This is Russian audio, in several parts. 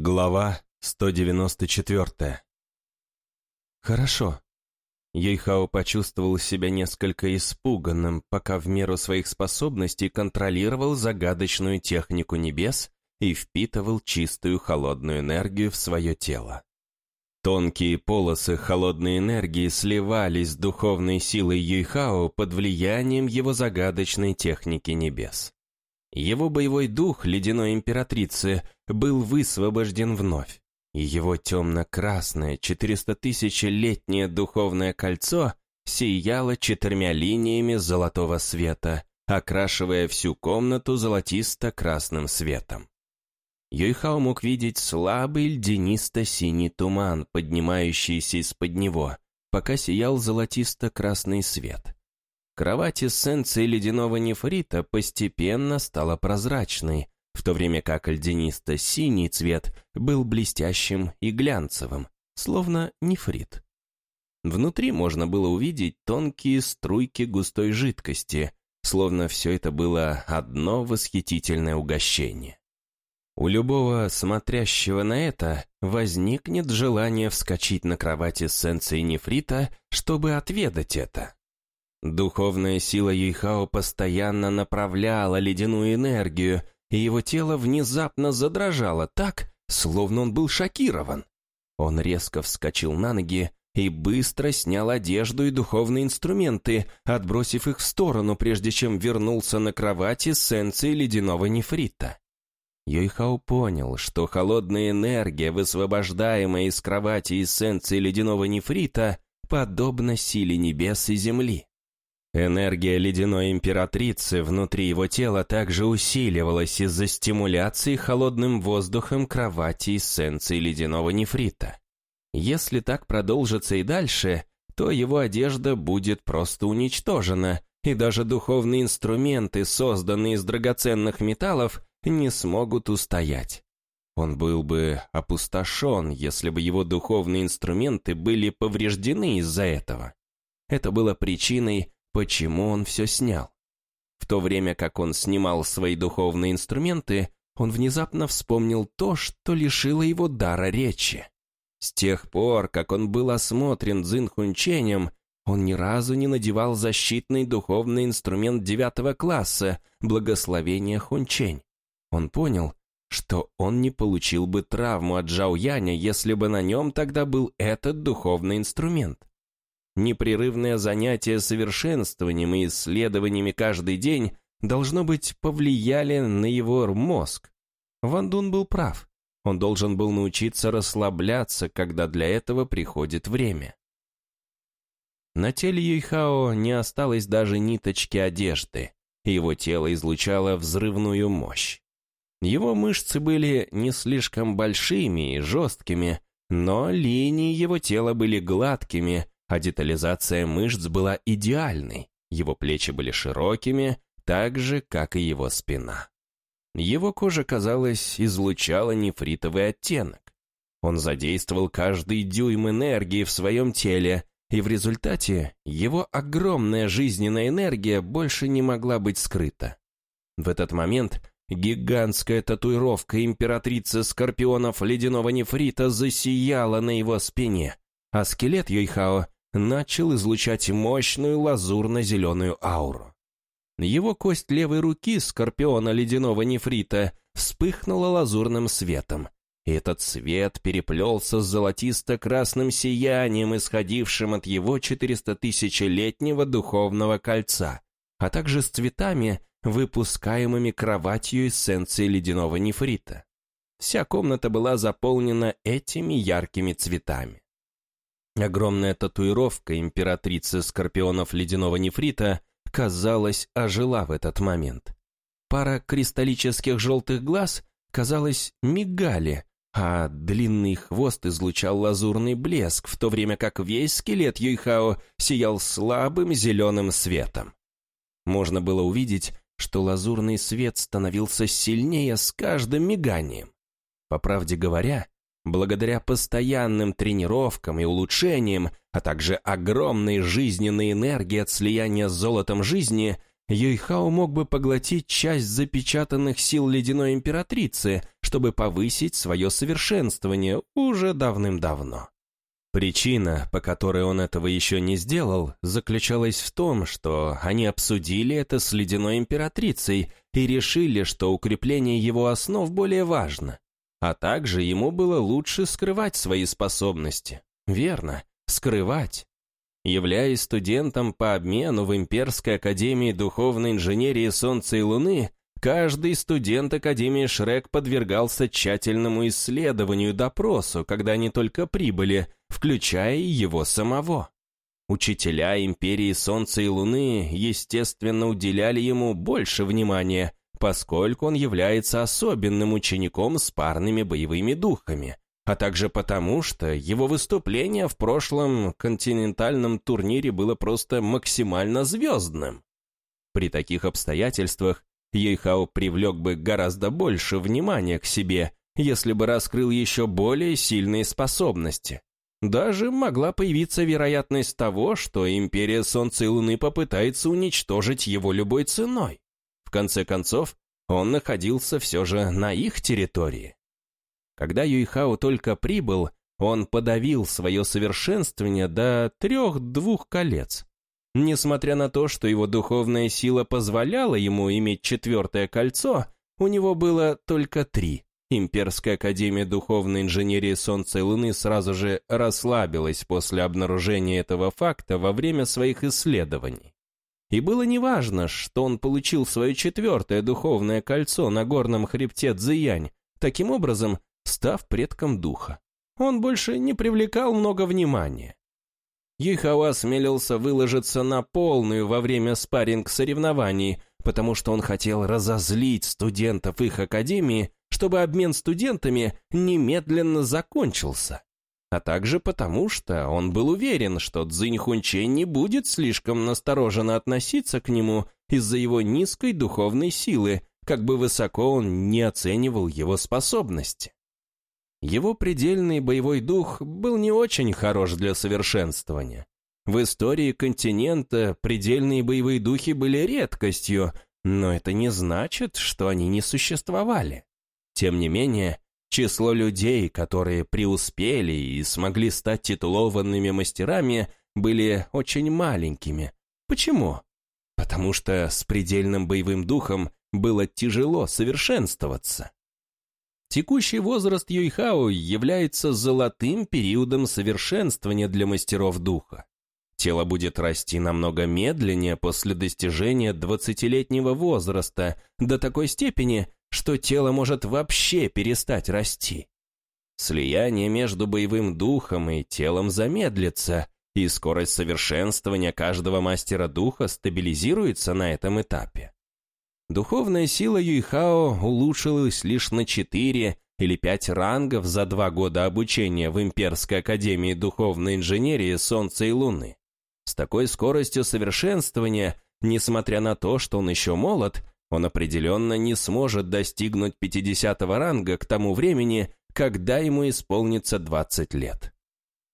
Глава 194 «Хорошо». Юйхао почувствовал себя несколько испуганным, пока в меру своих способностей контролировал загадочную технику небес и впитывал чистую холодную энергию в свое тело. Тонкие полосы холодной энергии сливались с духовной силой Юйхао под влиянием его загадочной техники небес. Его боевой дух ледяной императрицы был высвобожден вновь, и его темно-красное 400-тысячелетнее духовное кольцо сияло четырьмя линиями золотого света, окрашивая всю комнату золотисто-красным светом. Юйхао мог видеть слабый льдинисто-синий туман, поднимающийся из-под него, пока сиял золотисто-красный свет. Кровать эссенции ледяного нефрита постепенно стала прозрачной, в то время как льдинисто-синий цвет был блестящим и глянцевым, словно нефрит. Внутри можно было увидеть тонкие струйки густой жидкости, словно все это было одно восхитительное угощение. У любого смотрящего на это возникнет желание вскочить на кровать эссенции нефрита, чтобы отведать это. Духовная сила Юйхао постоянно направляла ледяную энергию, и его тело внезапно задрожало так, словно он был шокирован. Он резко вскочил на ноги и быстро снял одежду и духовные инструменты, отбросив их в сторону, прежде чем вернулся на кровати с эссенцией ледяного нефрита. Йойхао понял, что холодная энергия, высвобождаемая из кровати эссенции ледяного нефрита, подобна силе небес и земли. Энергия ледяной императрицы внутри его тела также усиливалась из-за стимуляции холодным воздухом кровати эссенции ледяного нефрита. Если так продолжится и дальше, то его одежда будет просто уничтожена, и даже духовные инструменты, созданные из драгоценных металлов, не смогут устоять. Он был бы опустошен, если бы его духовные инструменты были повреждены из-за этого. Это было причиной, почему он все снял. В то время как он снимал свои духовные инструменты, он внезапно вспомнил то, что лишило его дара речи. С тех пор, как он был осмотрен Цзинхунченем, он ни разу не надевал защитный духовный инструмент девятого класса, благословения Хунчень. Он понял, что он не получил бы травму от Джао Яня, если бы на нем тогда был этот духовный инструмент. Непрерывное занятие совершенствованием и исследованиями каждый день, должно быть, повлияли на его мозг. Ван Дун был прав. Он должен был научиться расслабляться, когда для этого приходит время. На теле Юйхао не осталось даже ниточки одежды, и его тело излучало взрывную мощь. Его мышцы были не слишком большими и жесткими, но линии его тела были гладкими, а детализация мышц была идеальной. Его плечи были широкими, так же, как и его спина. Его кожа, казалось, излучала нефритовый оттенок. Он задействовал каждый дюйм энергии в своем теле, и в результате его огромная жизненная энергия больше не могла быть скрыта. В этот момент гигантская татуировка императрицы скорпионов ледяного нефрита засияла на его спине, а скелет Йойхао начал излучать мощную лазурно-зеленую ауру. Его кость левой руки скорпиона ледяного нефрита вспыхнула лазурным светом, этот свет переплелся с золотисто-красным сиянием, исходившим от его 400-тысячелетнего духовного кольца, а также с цветами, выпускаемыми кроватью эссенции ледяного нефрита. Вся комната была заполнена этими яркими цветами. Огромная татуировка императрицы скорпионов ледяного нефрита, казалось, ожила в этот момент. Пара кристаллических желтых глаз, казалось, мигали, а длинный хвост излучал лазурный блеск, в то время как весь скелет Юйхао сиял слабым зеленым светом. Можно было увидеть, что лазурный свет становился сильнее с каждым миганием. По правде говоря, Благодаря постоянным тренировкам и улучшениям, а также огромной жизненной энергии от слияния с золотом жизни, Юйхао мог бы поглотить часть запечатанных сил ледяной императрицы, чтобы повысить свое совершенствование уже давным-давно. Причина, по которой он этого еще не сделал, заключалась в том, что они обсудили это с ледяной императрицей и решили, что укрепление его основ более важно. А также ему было лучше скрывать свои способности. Верно, скрывать. Являясь студентом по обмену в Имперской Академии Духовной Инженерии Солнца и Луны, каждый студент Академии Шрек подвергался тщательному исследованию допросу, когда они только прибыли, включая и его самого. Учителя Империи Солнца и Луны, естественно, уделяли ему больше внимания, поскольку он является особенным учеником с парными боевыми духами, а также потому, что его выступление в прошлом континентальном турнире было просто максимально звездным. При таких обстоятельствах Ейхао привлек бы гораздо больше внимания к себе, если бы раскрыл еще более сильные способности. Даже могла появиться вероятность того, что Империя Солнца и Луны попытается уничтожить его любой ценой. В конце концов, он находился все же на их территории. Когда Юйхао только прибыл, он подавил свое совершенствование до трех-двух колец. Несмотря на то, что его духовная сила позволяла ему иметь четвертое кольцо, у него было только три. Имперская академия духовной инженерии Солнца и Луны сразу же расслабилась после обнаружения этого факта во время своих исследований. И было неважно, что он получил свое четвертое духовное кольцо на горном хребте Цзиянь, таким образом став предком духа. Он больше не привлекал много внимания. Юйхао осмелился выложиться на полную во время спарринг-соревнований, потому что он хотел разозлить студентов их академии, чтобы обмен студентами немедленно закончился а также потому, что он был уверен, что Цзинь Хунчень не будет слишком настороженно относиться к нему из-за его низкой духовной силы, как бы высоко он не оценивал его способности. Его предельный боевой дух был не очень хорош для совершенствования. В истории континента предельные боевые духи были редкостью, но это не значит, что они не существовали. Тем не менее, Число людей, которые преуспели и смогли стать титулованными мастерами, были очень маленькими. Почему? Потому что с предельным боевым духом было тяжело совершенствоваться. Текущий возраст Юйхао является золотым периодом совершенствования для мастеров духа. Тело будет расти намного медленнее после достижения 20-летнего возраста, до такой степени, что тело может вообще перестать расти. Слияние между боевым духом и телом замедлится, и скорость совершенствования каждого мастера духа стабилизируется на этом этапе. Духовная сила Юйхао улучшилась лишь на 4 или 5 рангов за два года обучения в Имперской Академии Духовной Инженерии Солнца и Луны. С такой скоростью совершенствования, несмотря на то, что он еще молод, он определенно не сможет достигнуть 50 ранга к тому времени, когда ему исполнится 20 лет.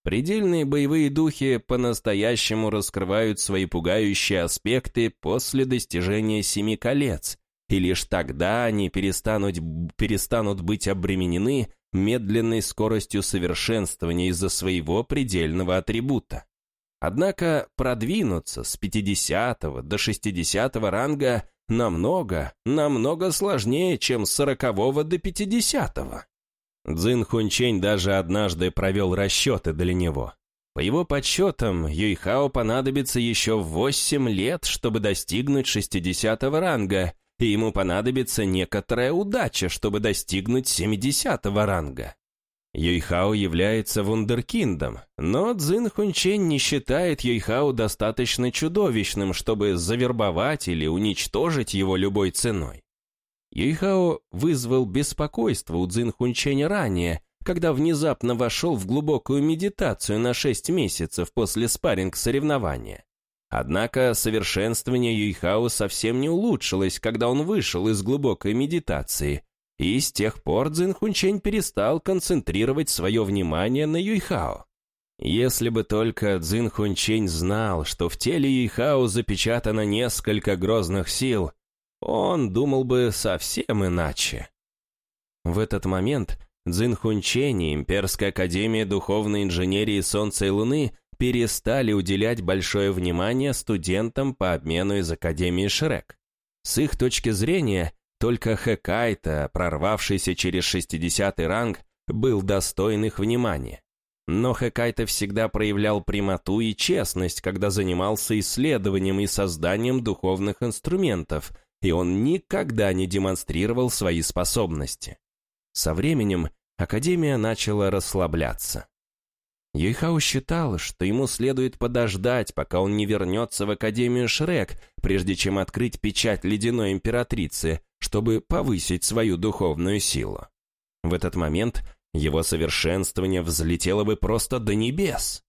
Предельные боевые духи по-настоящему раскрывают свои пугающие аспекты после достижения семи колец, и лишь тогда они перестанут, перестанут быть обременены медленной скоростью совершенствования из-за своего предельного атрибута. Однако продвинуться с 50 до 60 ранга намного, намного сложнее, чем с 40 до 50. -го. Цзин Хунчень даже однажды провел расчеты для него. По его подсчетам, Юйхао понадобится еще 8 лет, чтобы достигнуть 60 ранга, и ему понадобится некоторая удача, чтобы достигнуть 70 ранга. Юйхао является вундеркиндом, но Цзин Хунчень не считает Юйхао достаточно чудовищным, чтобы завербовать или уничтожить его любой ценой. Юйхао вызвал беспокойство у Цзин Хунченя ранее, когда внезапно вошел в глубокую медитацию на 6 месяцев после спарринг-соревнования. Однако совершенствование Юйхао совсем не улучшилось, когда он вышел из глубокой медитации – и с тех пор Цзин Хунчень перестал концентрировать свое внимание на Юйхао. Если бы только Цзин Хунчень знал, что в теле Юйхао запечатано несколько грозных сил, он думал бы совсем иначе. В этот момент Цзинхунчень и Имперская Академия Духовной Инженерии Солнца и Луны перестали уделять большое внимание студентам по обмену из Академии Шрек. С их точки зрения, только Хэкайта, прорвавшийся через 60 ранг, был достоин их внимания. Но Хэкайта всегда проявлял прямоту и честность, когда занимался исследованием и созданием духовных инструментов, и он никогда не демонстрировал свои способности. Со временем Академия начала расслабляться. Юйхао считал, что ему следует подождать, пока он не вернется в Академию Шрек, прежде чем открыть печать Ледяной Императрицы, чтобы повысить свою духовную силу. В этот момент его совершенствование взлетело бы просто до небес.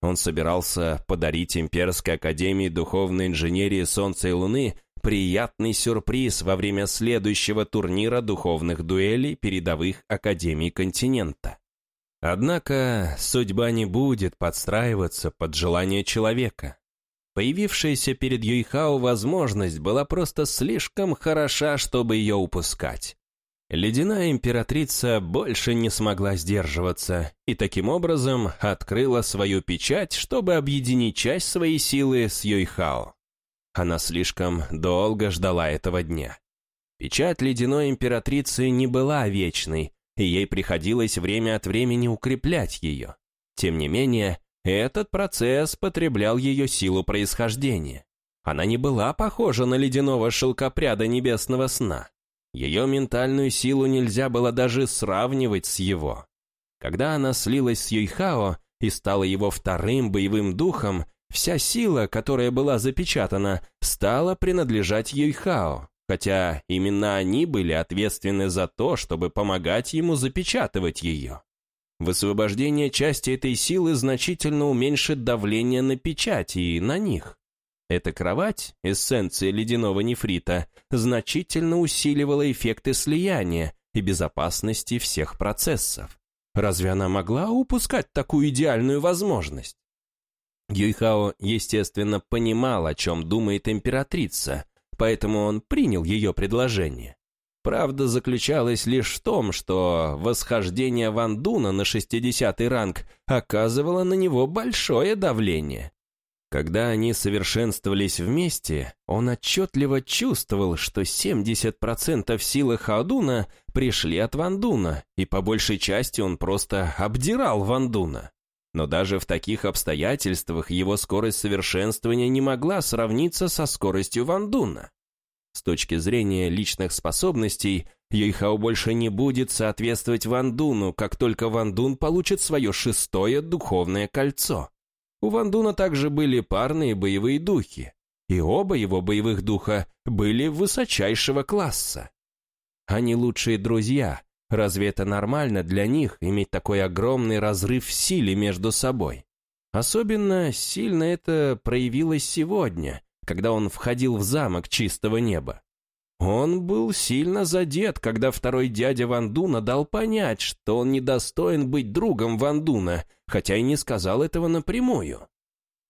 Он собирался подарить Имперской Академии Духовной Инженерии Солнца и Луны приятный сюрприз во время следующего турнира духовных дуэлей передовых Академий континента. Однако судьба не будет подстраиваться под желание человека. Появившаяся перед Юйхао возможность была просто слишком хороша, чтобы ее упускать. Ледяная императрица больше не смогла сдерживаться и таким образом открыла свою печать, чтобы объединить часть своей силы с Юйхао. Она слишком долго ждала этого дня. Печать ледяной императрицы не была вечной, и ей приходилось время от времени укреплять ее. Тем не менее, этот процесс потреблял ее силу происхождения. Она не была похожа на ледяного шелкопряда небесного сна. Ее ментальную силу нельзя было даже сравнивать с его. Когда она слилась с Юйхао и стала его вторым боевым духом, вся сила, которая была запечатана, стала принадлежать Юйхао, хотя именно они были ответственны за то, чтобы помогать ему запечатывать ее. Высвобождение части этой силы значительно уменьшит давление на печати и на них. Эта кровать, эссенция ледяного нефрита, значительно усиливала эффекты слияния и безопасности всех процессов. Разве она могла упускать такую идеальную возможность? Юйхао, естественно, понимал, о чем думает императрица, поэтому он принял ее предложение. Правда заключалась лишь в том, что восхождение Ван Дуна на 60-й ранг оказывало на него большое давление. Когда они совершенствовались вместе, он отчетливо чувствовал, что 70% силы Хаодуна пришли от Вандуна, и по большей части он просто обдирал Вандуна. Но даже в таких обстоятельствах его скорость совершенствования не могла сравниться со скоростью Вандуна. С точки зрения личных способностей, Юйхао больше не будет соответствовать Вандуну, как только Вандун получит свое шестое духовное кольцо. У Вандуна также были парные боевые духи, и оба его боевых духа были высочайшего класса. Они лучшие друзья. Разве это нормально для них иметь такой огромный разрыв в силе между собой? Особенно сильно это проявилось сегодня, когда он входил в замок чистого неба. Он был сильно задет, когда второй дядя Вандуна дал понять, что он недостоин быть другом Вандуна, хотя и не сказал этого напрямую.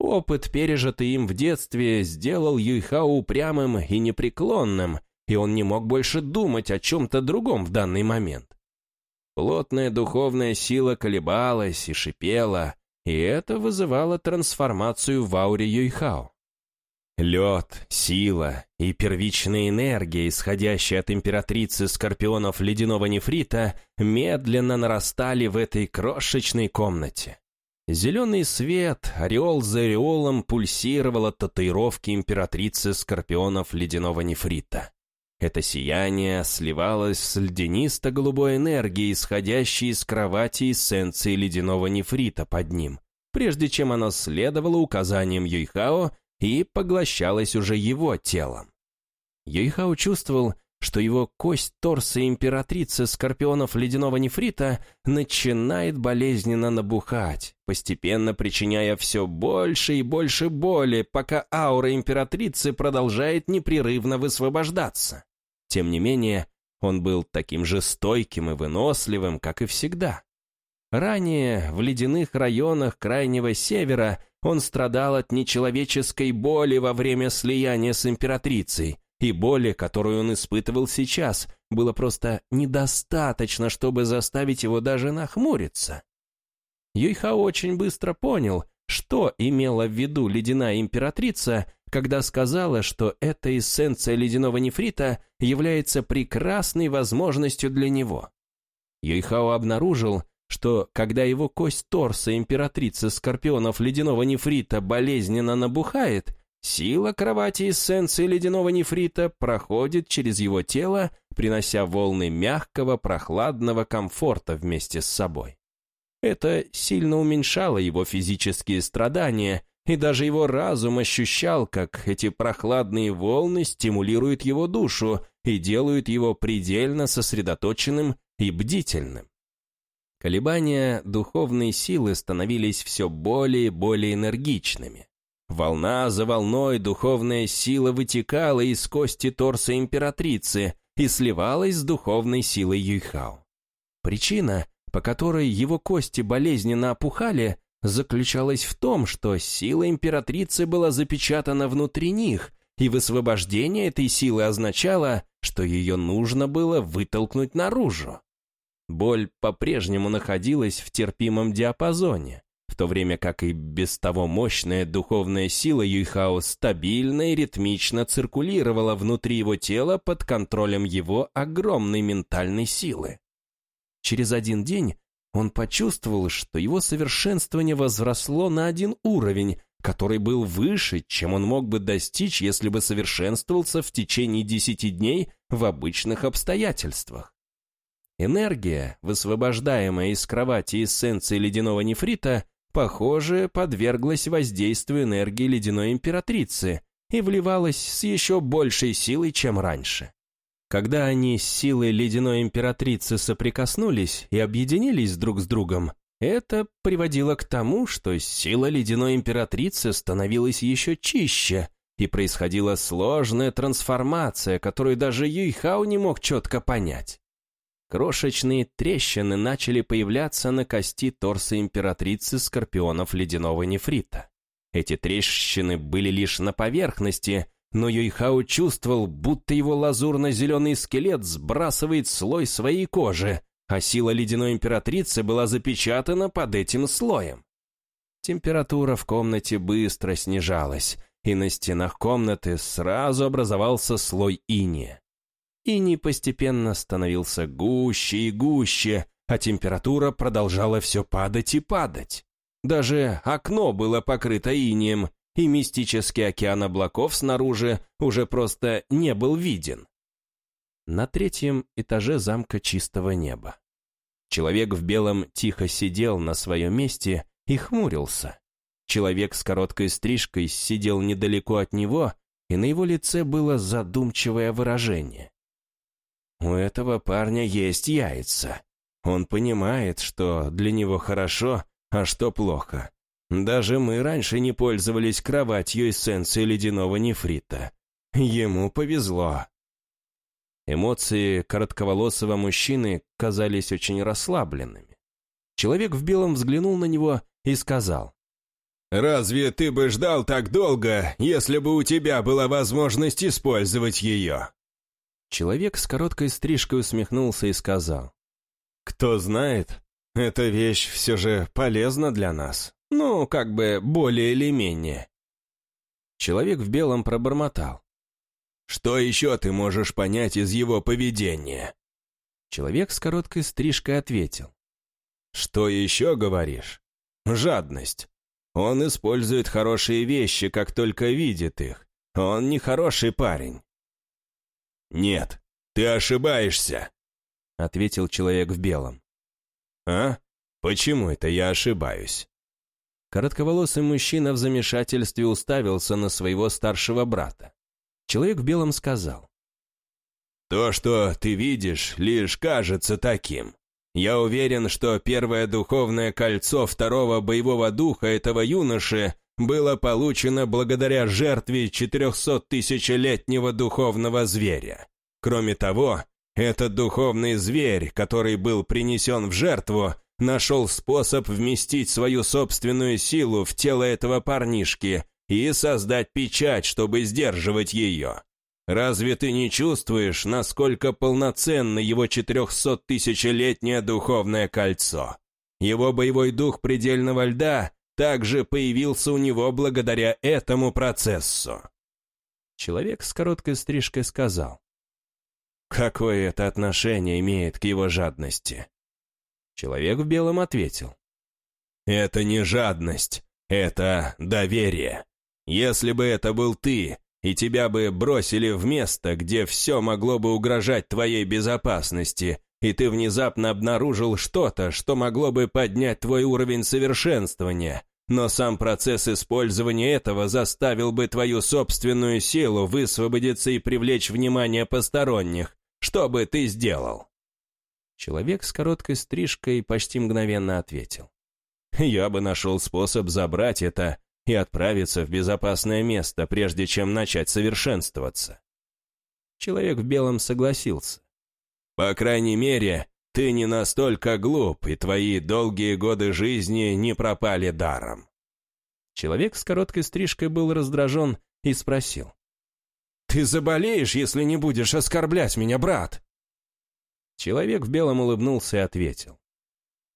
Опыт, пережитый им в детстве, сделал Юйхао упрямым и непреклонным, и он не мог больше думать о чем-то другом в данный момент. Плотная духовная сила колебалась и шипела, и это вызывало трансформацию в ауре Юйхао. Лед, сила и первичная энергия, исходящая от императрицы скорпионов ледяного нефрита, медленно нарастали в этой крошечной комнате. Зеленый свет, ореол за ореолом, пульсировал от татуировки императрицы скорпионов ледяного нефрита. Это сияние сливалось с льдинисто-голубой энергией, исходящей из кровати эссенции ледяного нефрита под ним, прежде чем оно следовало указаниям Юйхао и поглощалась уже его телом. Юйхао чувствовал, что его кость торса императрицы скорпионов ледяного нефрита начинает болезненно набухать, постепенно причиняя все больше и больше боли, пока аура императрицы продолжает непрерывно высвобождаться. Тем не менее, он был таким же стойким и выносливым, как и всегда. Ранее в ледяных районах Крайнего Севера он страдал от нечеловеческой боли во время слияния с императрицей, и боли, которую он испытывал сейчас, было просто недостаточно, чтобы заставить его даже нахмуриться. Юйхао очень быстро понял, что имела в виду ледяная императрица, когда сказала, что эта эссенция ледяного нефрита является прекрасной возможностью для него. Юйхао обнаружил, что когда его кость торса императрицы скорпионов ледяного нефрита болезненно набухает, сила кровати эссенции ледяного нефрита проходит через его тело, принося волны мягкого, прохладного комфорта вместе с собой. Это сильно уменьшало его физические страдания, и даже его разум ощущал, как эти прохладные волны стимулируют его душу и делают его предельно сосредоточенным и бдительным. Колебания духовной силы становились все более и более энергичными. Волна за волной духовная сила вытекала из кости торса императрицы и сливалась с духовной силой Юйхао. Причина, по которой его кости болезненно опухали, заключалась в том, что сила императрицы была запечатана внутри них, и высвобождение этой силы означало, что ее нужно было вытолкнуть наружу. Боль по-прежнему находилась в терпимом диапазоне, в то время как и без того мощная духовная сила Юйхао стабильно и ритмично циркулировала внутри его тела под контролем его огромной ментальной силы. Через один день он почувствовал, что его совершенствование возросло на один уровень, который был выше, чем он мог бы достичь, если бы совершенствовался в течение десяти дней в обычных обстоятельствах. Энергия, высвобождаемая из кровати эссенции ледяного нефрита, похоже, подверглась воздействию энергии ледяной императрицы и вливалась с еще большей силой, чем раньше. Когда они с силой ледяной императрицы соприкоснулись и объединились друг с другом, это приводило к тому, что сила ледяной императрицы становилась еще чище, и происходила сложная трансформация, которую даже Юйхао не мог четко понять. Крошечные трещины начали появляться на кости торса императрицы скорпионов ледяного нефрита. Эти трещины были лишь на поверхности, но Юйхао чувствовал, будто его лазурно-зеленый скелет сбрасывает слой своей кожи, а сила ледяной императрицы была запечатана под этим слоем. Температура в комнате быстро снижалась, и на стенах комнаты сразу образовался слой иния. Иний постепенно становился гуще и гуще, а температура продолжала все падать и падать. Даже окно было покрыто инием, и мистический океан облаков снаружи уже просто не был виден. На третьем этаже замка чистого неба. Человек в белом тихо сидел на своем месте и хмурился. Человек с короткой стрижкой сидел недалеко от него, и на его лице было задумчивое выражение. У этого парня есть яйца. Он понимает, что для него хорошо, а что плохо. Даже мы раньше не пользовались кроватью эссенции ледяного нефрита. Ему повезло. Эмоции коротковолосого мужчины казались очень расслабленными. Человек в белом взглянул на него и сказал. «Разве ты бы ждал так долго, если бы у тебя была возможность использовать ее?» Человек с короткой стрижкой усмехнулся и сказал. «Кто знает, эта вещь все же полезна для нас. Ну, как бы более или менее». Человек в белом пробормотал. «Что еще ты можешь понять из его поведения?» Человек с короткой стрижкой ответил. «Что еще говоришь? Жадность. Он использует хорошие вещи, как только видит их. Он не хороший парень. «Нет, ты ошибаешься», — ответил человек в белом. «А? Почему это я ошибаюсь?» Коротковолосый мужчина в замешательстве уставился на своего старшего брата. Человек в белом сказал. «То, что ты видишь, лишь кажется таким. Я уверен, что первое духовное кольцо второго боевого духа этого юноши было получено благодаря жертве 400-тысячелетнего духовного зверя. Кроме того, этот духовный зверь, который был принесен в жертву, нашел способ вместить свою собственную силу в тело этого парнишки и создать печать, чтобы сдерживать ее. Разве ты не чувствуешь, насколько полноценно его четырехсоттысячелетнее духовное кольцо? Его боевой дух предельного льда также появился у него благодаря этому процессу. Человек с короткой стрижкой сказал. Какое это отношение имеет к его жадности? Человек в белом ответил. Это не жадность, это доверие. Если бы это был ты, и тебя бы бросили в место, где все могло бы угрожать твоей безопасности, и ты внезапно обнаружил что-то, что могло бы поднять твой уровень совершенствования, но сам процесс использования этого заставил бы твою собственную силу высвободиться и привлечь внимание посторонних. Что бы ты сделал?» Человек с короткой стрижкой почти мгновенно ответил. «Я бы нашел способ забрать это и отправиться в безопасное место, прежде чем начать совершенствоваться. Человек в белом согласился. По крайней мере, ты не настолько глуп, и твои долгие годы жизни не пропали даром. Человек с короткой стрижкой был раздражен и спросил. «Ты заболеешь, если не будешь оскорблять меня, брат?» Человек в белом улыбнулся и ответил.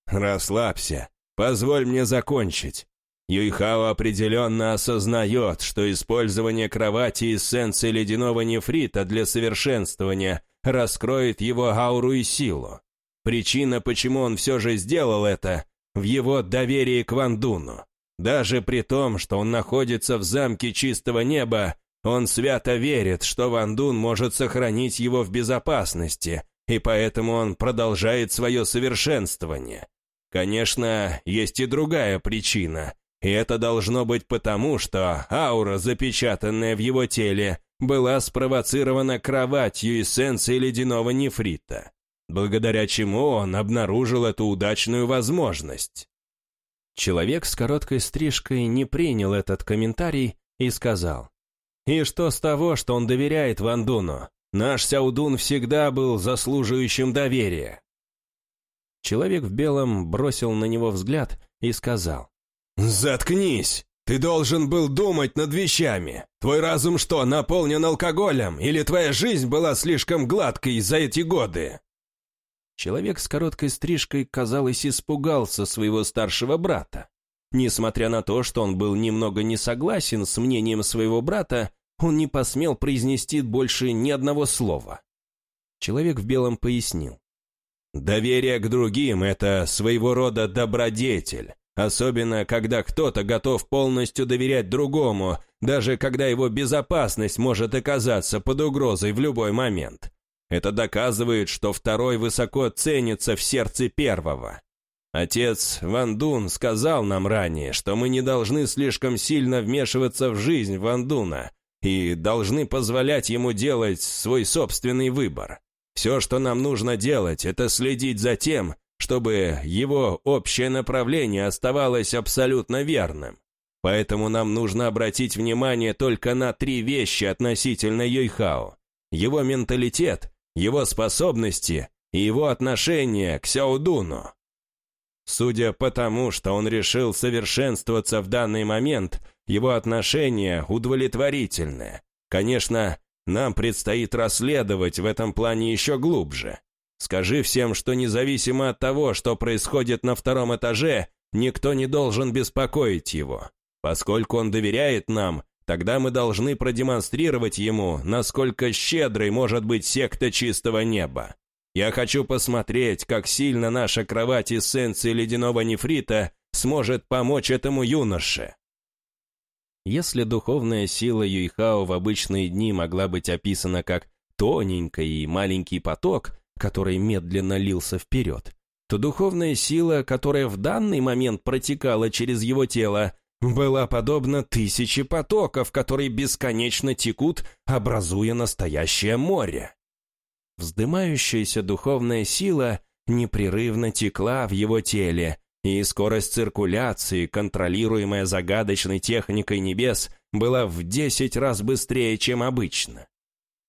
«Расслабься, позволь мне закончить. Юйхао определенно осознает, что использование кровати эссенции ледяного нефрита для совершенствования раскроет его ауру и силу. Причина, почему он все же сделал это, в его доверии к Вандуну. Даже при том, что он находится в замке чистого неба, он свято верит, что Вандун может сохранить его в безопасности, и поэтому он продолжает свое совершенствование. Конечно, есть и другая причина – и это должно быть потому, что аура, запечатанная в его теле, была спровоцирована кроватью эссенции ледяного нефрита, благодаря чему он обнаружил эту удачную возможность. Человек с короткой стрижкой не принял этот комментарий и сказал, «И что с того, что он доверяет Вандуну? Наш Сяудун всегда был заслуживающим доверия». Человек в белом бросил на него взгляд и сказал, «Заткнись! Ты должен был думать над вещами. Твой разум что, наполнен алкоголем? Или твоя жизнь была слишком гладкой за эти годы?» Человек с короткой стрижкой, казалось, испугался своего старшего брата. Несмотря на то, что он был немного не согласен с мнением своего брата, он не посмел произнести больше ни одного слова. Человек в белом пояснил. «Доверие к другим — это своего рода добродетель. Особенно, когда кто-то готов полностью доверять другому, даже когда его безопасность может оказаться под угрозой в любой момент. Это доказывает, что второй высоко ценится в сердце первого. Отец Ван Дун сказал нам ранее, что мы не должны слишком сильно вмешиваться в жизнь Ван Дуна и должны позволять ему делать свой собственный выбор. Все, что нам нужно делать, это следить за тем, чтобы его общее направление оставалось абсолютно верным. Поэтому нам нужно обратить внимание только на три вещи относительно Юйхао. Его менталитет, его способности и его отношение к Сяодуну. Судя по тому, что он решил совершенствоваться в данный момент, его отношение удовлетворительное. Конечно, нам предстоит расследовать в этом плане еще глубже. Скажи всем, что независимо от того, что происходит на втором этаже, никто не должен беспокоить его. Поскольку он доверяет нам, тогда мы должны продемонстрировать ему, насколько щедрой может быть секта чистого неба. Я хочу посмотреть, как сильно наша кровать эссенции ледяного нефрита сможет помочь этому юноше. Если духовная сила Юйхао в обычные дни могла быть описана как тоненький и маленький поток, который медленно лился вперед, то духовная сила, которая в данный момент протекала через его тело, была подобна тысяче потоков, которые бесконечно текут, образуя настоящее море. Вздымающаяся духовная сила непрерывно текла в его теле, и скорость циркуляции, контролируемая загадочной техникой небес, была в десять раз быстрее, чем обычно.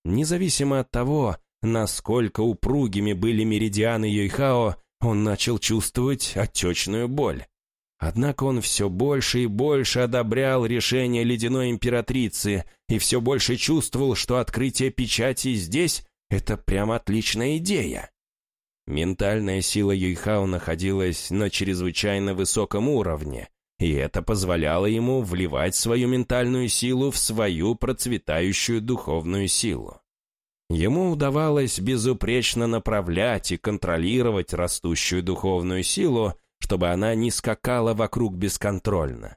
Независимо от того, Насколько упругими были меридианы Йойхао, он начал чувствовать отечную боль. Однако он все больше и больше одобрял решение ледяной императрицы и все больше чувствовал, что открытие печати здесь — это прям отличная идея. Ментальная сила Юйхао находилась на чрезвычайно высоком уровне, и это позволяло ему вливать свою ментальную силу в свою процветающую духовную силу. Ему удавалось безупречно направлять и контролировать растущую духовную силу, чтобы она не скакала вокруг бесконтрольно.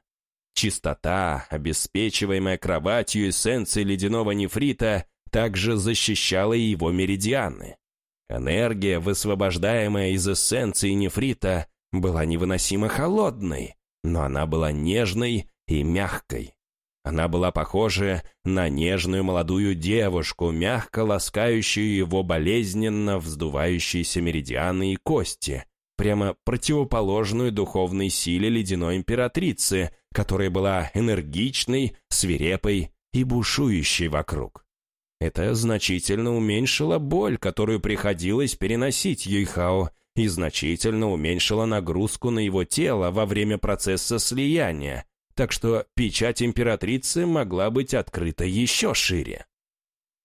Чистота, обеспечиваемая кроватью эссенции ледяного нефрита, также защищала его меридианы. Энергия, высвобождаемая из эссенции нефрита, была невыносимо холодной, но она была нежной и мягкой. Она была похожа на нежную молодую девушку, мягко ласкающую его болезненно вздувающиеся меридианы и кости, прямо противоположную духовной силе ледяной императрицы, которая была энергичной, свирепой и бушующей вокруг. Это значительно уменьшило боль, которую приходилось переносить Юйхао, и значительно уменьшило нагрузку на его тело во время процесса слияния, так что печать императрицы могла быть открыта еще шире.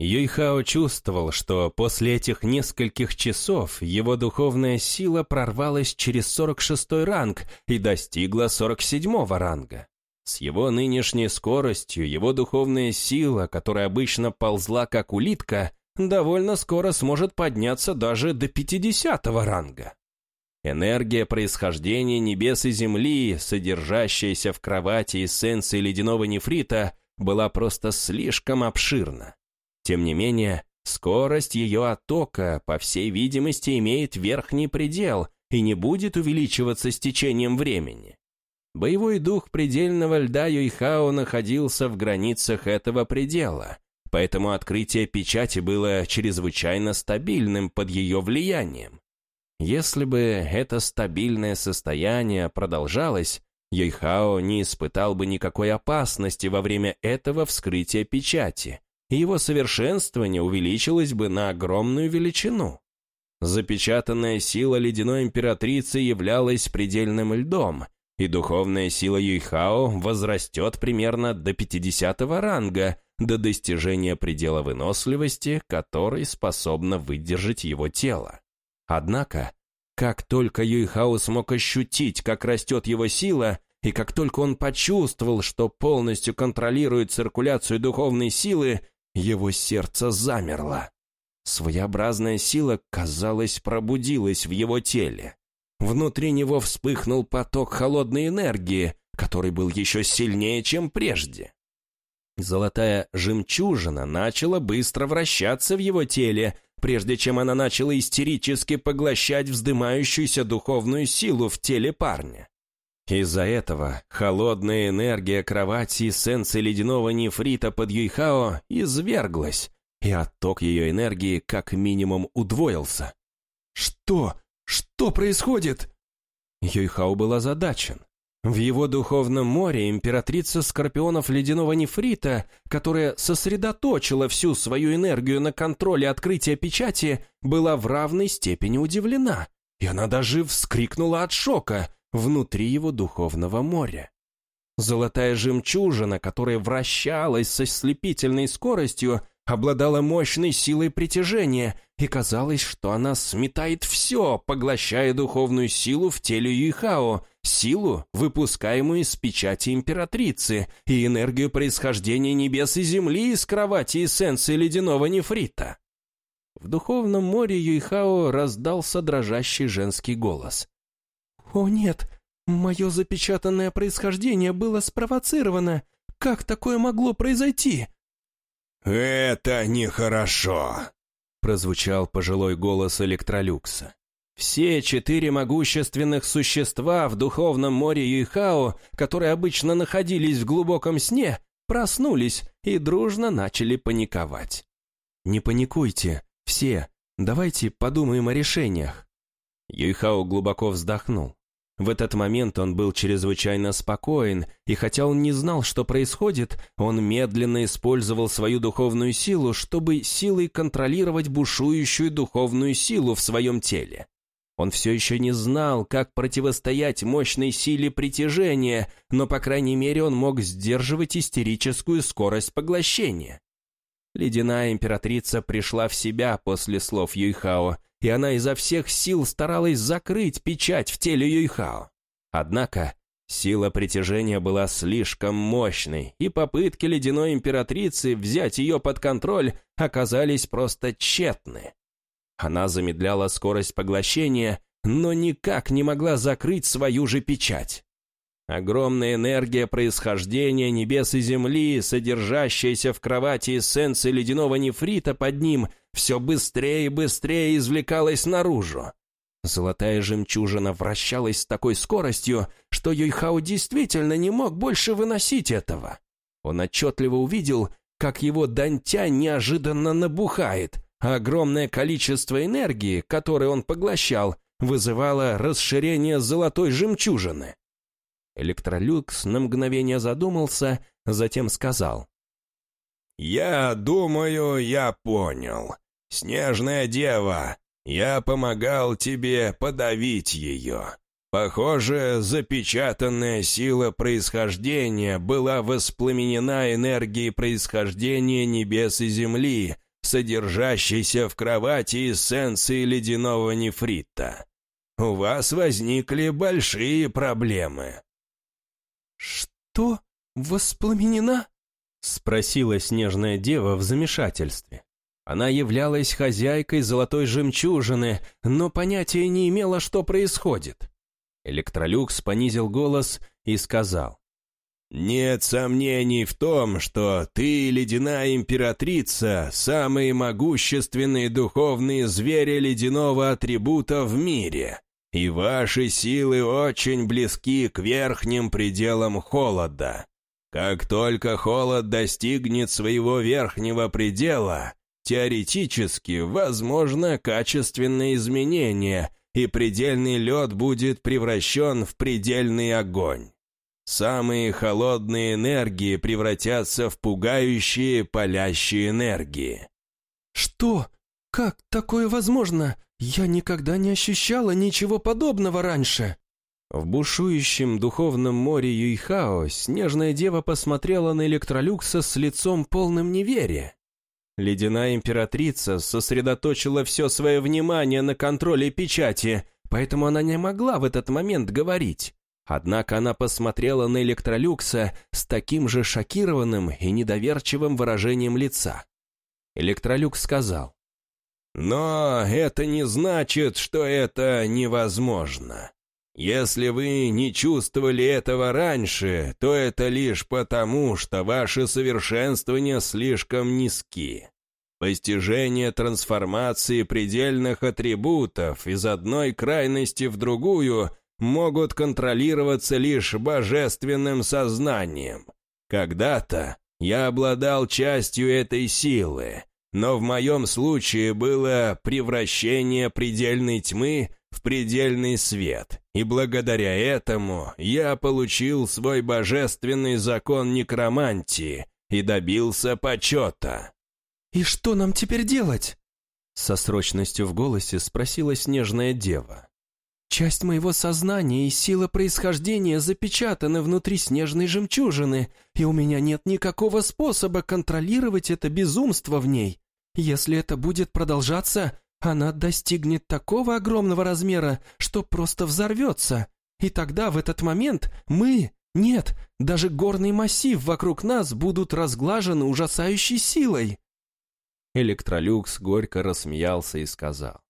Юйхао чувствовал, что после этих нескольких часов его духовная сила прорвалась через 46-й ранг и достигла 47-го ранга. С его нынешней скоростью его духовная сила, которая обычно ползла как улитка, довольно скоро сможет подняться даже до 50-го ранга. Энергия происхождения небес и земли, содержащаяся в кровати эссенции ледяного нефрита, была просто слишком обширна. Тем не менее, скорость ее оттока, по всей видимости, имеет верхний предел и не будет увеличиваться с течением времени. Боевой дух предельного льда Юйхао находился в границах этого предела, поэтому открытие печати было чрезвычайно стабильным под ее влиянием. Если бы это стабильное состояние продолжалось, Йойхао не испытал бы никакой опасности во время этого вскрытия печати, и его совершенствование увеличилось бы на огромную величину. Запечатанная сила ледяной императрицы являлась предельным льдом, и духовная сила Юйхао возрастет примерно до 50 ранга, до достижения предела выносливости, который способно выдержать его тело. Однако, как только Юйхао смог ощутить, как растет его сила, и как только он почувствовал, что полностью контролирует циркуляцию духовной силы, его сердце замерло. Своеобразная сила, казалось, пробудилась в его теле. Внутри него вспыхнул поток холодной энергии, который был еще сильнее, чем прежде. Золотая жемчужина начала быстро вращаться в его теле, прежде чем она начала истерически поглощать вздымающуюся духовную силу в теле парня. Из-за этого холодная энергия кровати эссенции ледяного нефрита под Юйхао изверглась, и отток ее энергии как минимум удвоился. «Что? Что происходит?» Юйхао был озадачен. В его духовном море императрица скорпионов ледяного нефрита, которая сосредоточила всю свою энергию на контроле открытия печати, была в равной степени удивлена, и она даже вскрикнула от шока внутри его духовного моря. Золотая жемчужина, которая вращалась со слепительной скоростью, обладала мощной силой притяжения, и казалось, что она сметает все, поглощая духовную силу в теле Юйхао, силу, выпускаемую из печати императрицы, и энергию происхождения небес и земли из кровати эссенции ледяного нефрита. В духовном море Юйхао раздался дрожащий женский голос. «О нет, мое запечатанное происхождение было спровоцировано. Как такое могло произойти?» «Это нехорошо», — прозвучал пожилой голос Электролюкса. Все четыре могущественных существа в духовном море Юйхао, которые обычно находились в глубоком сне, проснулись и дружно начали паниковать. «Не паникуйте, все, давайте подумаем о решениях». Юйхао глубоко вздохнул. В этот момент он был чрезвычайно спокоен, и хотя он не знал, что происходит, он медленно использовал свою духовную силу, чтобы силой контролировать бушующую духовную силу в своем теле. Он все еще не знал, как противостоять мощной силе притяжения, но, по крайней мере, он мог сдерживать истерическую скорость поглощения. Ледяная императрица пришла в себя после слов Юйхао, и она изо всех сил старалась закрыть печать в теле Юйхао. Однако сила притяжения была слишком мощной, и попытки ледяной императрицы взять ее под контроль оказались просто тщетны. Она замедляла скорость поглощения, но никак не могла закрыть свою же печать. Огромная энергия происхождения небес и земли, содержащаяся в кровати эссенции ледяного нефрита под ним, все быстрее и быстрее извлекалась наружу. Золотая жемчужина вращалась с такой скоростью, что Юйхао действительно не мог больше выносить этого. Он отчетливо увидел, как его дантя неожиданно набухает, огромное количество энергии, которое он поглощал, вызывало расширение золотой жемчужины. Электролюкс на мгновение задумался, затем сказал. «Я думаю, я понял. Снежная дева, я помогал тебе подавить ее. Похоже, запечатанная сила происхождения была воспламенена энергией происхождения небес и земли, содержащейся в кровати эссенции ледяного нефрита. У вас возникли большие проблемы». «Что? Воспламенена?» — спросила снежная дева в замешательстве. Она являлась хозяйкой золотой жемчужины, но понятия не имела, что происходит. Электролюкс понизил голос и сказал. «Нет сомнений в том, что ты, ледяная императрица, самые могущественные духовные звери ледяного атрибута в мире, и ваши силы очень близки к верхним пределам холода. Как только холод достигнет своего верхнего предела, теоретически возможно качественное изменение, и предельный лед будет превращен в предельный огонь. Самые холодные энергии превратятся в пугающие палящие энергии. «Что? Как такое возможно? Я никогда не ощущала ничего подобного раньше!» В бушующем духовном море Юйхао снежная дева посмотрела на электролюкса с лицом полным неверия. Ледяная императрица сосредоточила все свое внимание на контроле печати, поэтому она не могла в этот момент говорить. Однако она посмотрела на Электролюкса с таким же шокированным и недоверчивым выражением лица. Электролюкс сказал. «Но это не значит, что это невозможно. Если вы не чувствовали этого раньше, то это лишь потому, что ваши совершенствования слишком низки. Постижение трансформации предельных атрибутов из одной крайности в другую – могут контролироваться лишь божественным сознанием. Когда-то я обладал частью этой силы, но в моем случае было превращение предельной тьмы в предельный свет, и благодаря этому я получил свой божественный закон некромантии и добился почета. «И что нам теперь делать?» Со срочностью в голосе спросила снежная дева. Часть моего сознания и сила происхождения запечатаны внутри снежной жемчужины, и у меня нет никакого способа контролировать это безумство в ней. Если это будет продолжаться, она достигнет такого огромного размера, что просто взорвется. И тогда в этот момент мы, нет, даже горный массив вокруг нас будут разглажены ужасающей силой. Электролюкс горько рассмеялся и сказал.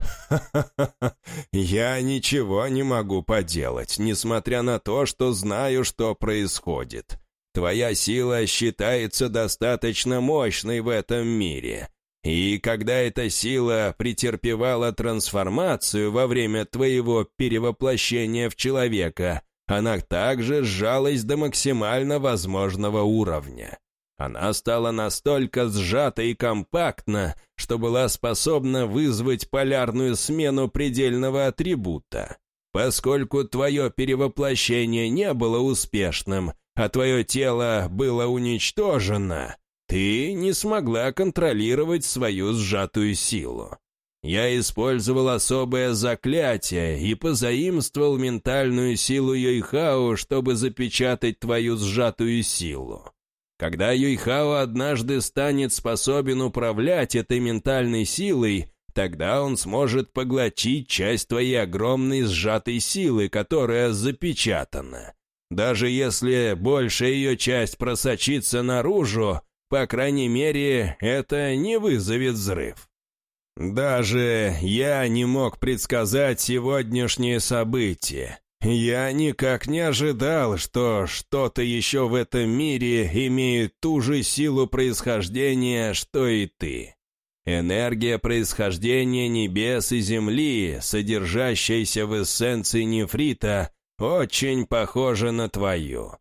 «Ха-ха-ха, я ничего не могу поделать, несмотря на то, что знаю, что происходит. Твоя сила считается достаточно мощной в этом мире. И когда эта сила претерпевала трансформацию во время твоего перевоплощения в человека, она также сжалась до максимально возможного уровня. Она стала настолько сжата и компактна, что была способна вызвать полярную смену предельного атрибута. Поскольку твое перевоплощение не было успешным, а твое тело было уничтожено, ты не смогла контролировать свою сжатую силу. Я использовал особое заклятие и позаимствовал ментальную силу Йойхао, чтобы запечатать твою сжатую силу. Когда Юйхао однажды станет способен управлять этой ментальной силой, тогда он сможет поглотить часть твоей огромной сжатой силы, которая запечатана. Даже если большая ее часть просочится наружу, по крайней мере, это не вызовет взрыв. Даже я не мог предсказать сегодняшние события. Я никак не ожидал, что что-то еще в этом мире имеет ту же силу происхождения, что и ты. Энергия происхождения небес и земли, содержащаяся в эссенции нефрита, очень похожа на твою.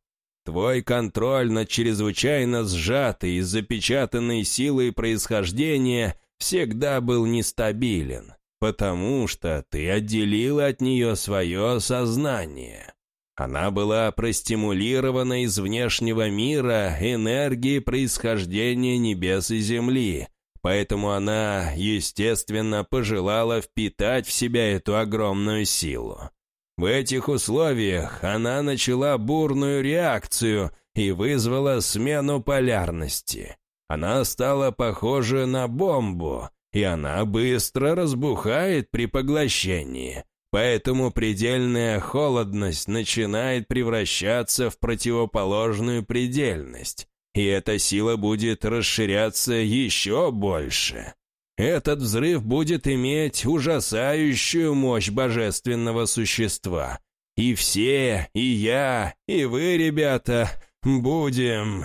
Твой контроль над чрезвычайно сжатой и запечатанной силой происхождения всегда был нестабилен, потому что ты отделила от нее свое сознание. Она была простимулирована из внешнего мира энергией происхождения небес и земли, поэтому она, естественно, пожелала впитать в себя эту огромную силу. В этих условиях она начала бурную реакцию и вызвала смену полярности. Она стала похожа на бомбу, и она быстро разбухает при поглощении. Поэтому предельная холодность начинает превращаться в противоположную предельность, и эта сила будет расширяться еще больше. Этот взрыв будет иметь ужасающую мощь божественного существа. И все, и я, и вы, ребята, будем...»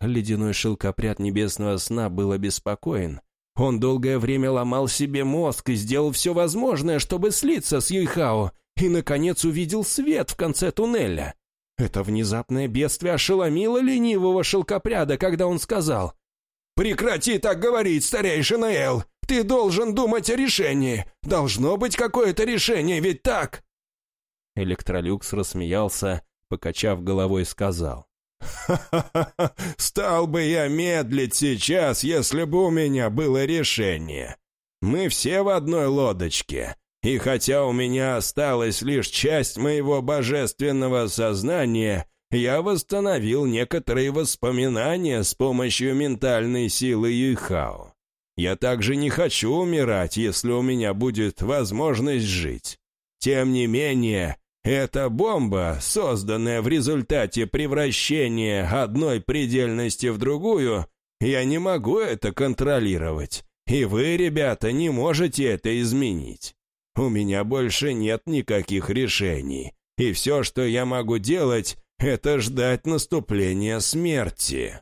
Ледяной шелкопряд небесного сна был обеспокоен. Он долгое время ломал себе мозг и сделал все возможное, чтобы слиться с Юйхао, и, наконец, увидел свет в конце туннеля. Это внезапное бедствие ошеломило ленивого шелкопряда, когда он сказал «Прекрати так говорить, старейшина Эл! Ты должен думать о решении! Должно быть какое-то решение, ведь так?» Электролюкс рассмеялся, покачав головой, сказал. «Ха-ха-ха! Стал бы я медлить сейчас, если бы у меня было решение. Мы все в одной лодочке, и хотя у меня осталась лишь часть моего божественного сознания, я восстановил некоторые воспоминания с помощью ментальной силы Юйхао. Я также не хочу умирать, если у меня будет возможность жить. Тем не менее, эта бомба, созданная в результате превращения одной предельности в другую, я не могу это контролировать. И вы, ребята, не можете это изменить. У меня больше нет никаких решений. И все, что я могу делать, это ждать наступления смерти».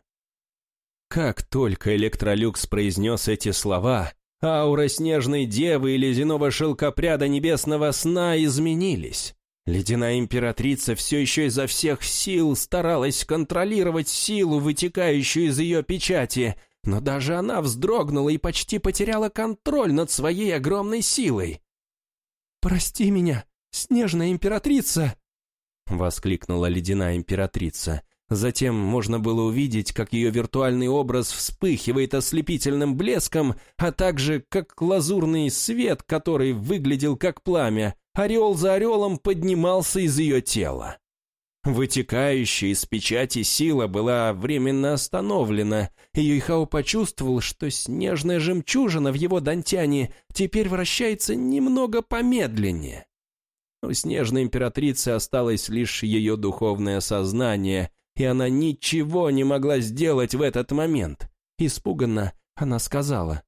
Как только Электролюкс произнес эти слова, аура снежной девы и ледяного шелкопряда небесного сна изменились. Ледяная императрица все еще изо всех сил старалась контролировать силу, вытекающую из ее печати, но даже она вздрогнула и почти потеряла контроль над своей огромной силой. «Прости меня, снежная императрица!» — воскликнула ледяная императрица. Затем можно было увидеть, как ее виртуальный образ вспыхивает ослепительным блеском, а также как лазурный свет, который выглядел как пламя, ореол за ореолом поднимался из ее тела. Вытекающая из печати сила была временно остановлена, и Юйхао почувствовал, что снежная жемчужина в его дантяне теперь вращается немного помедленнее. У снежной императрицы осталось лишь ее духовное сознание, и она ничего не могла сделать в этот момент. Испуганно она сказала.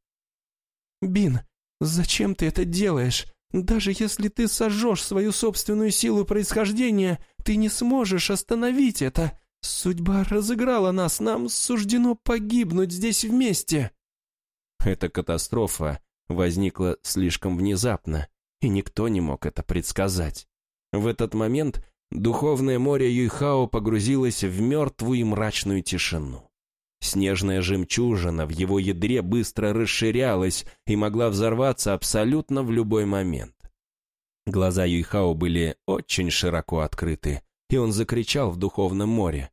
«Бин, зачем ты это делаешь? Даже если ты сожжешь свою собственную силу происхождения, ты не сможешь остановить это. Судьба разыграла нас, нам суждено погибнуть здесь вместе». Эта катастрофа возникла слишком внезапно, и никто не мог это предсказать. В этот момент духовное море Юйхао погрузилось в мертвую и мрачную тишину. Снежная жемчужина в его ядре быстро расширялась и могла взорваться абсолютно в любой момент. Глаза Юйхао были очень широко открыты, и он закричал в духовном море.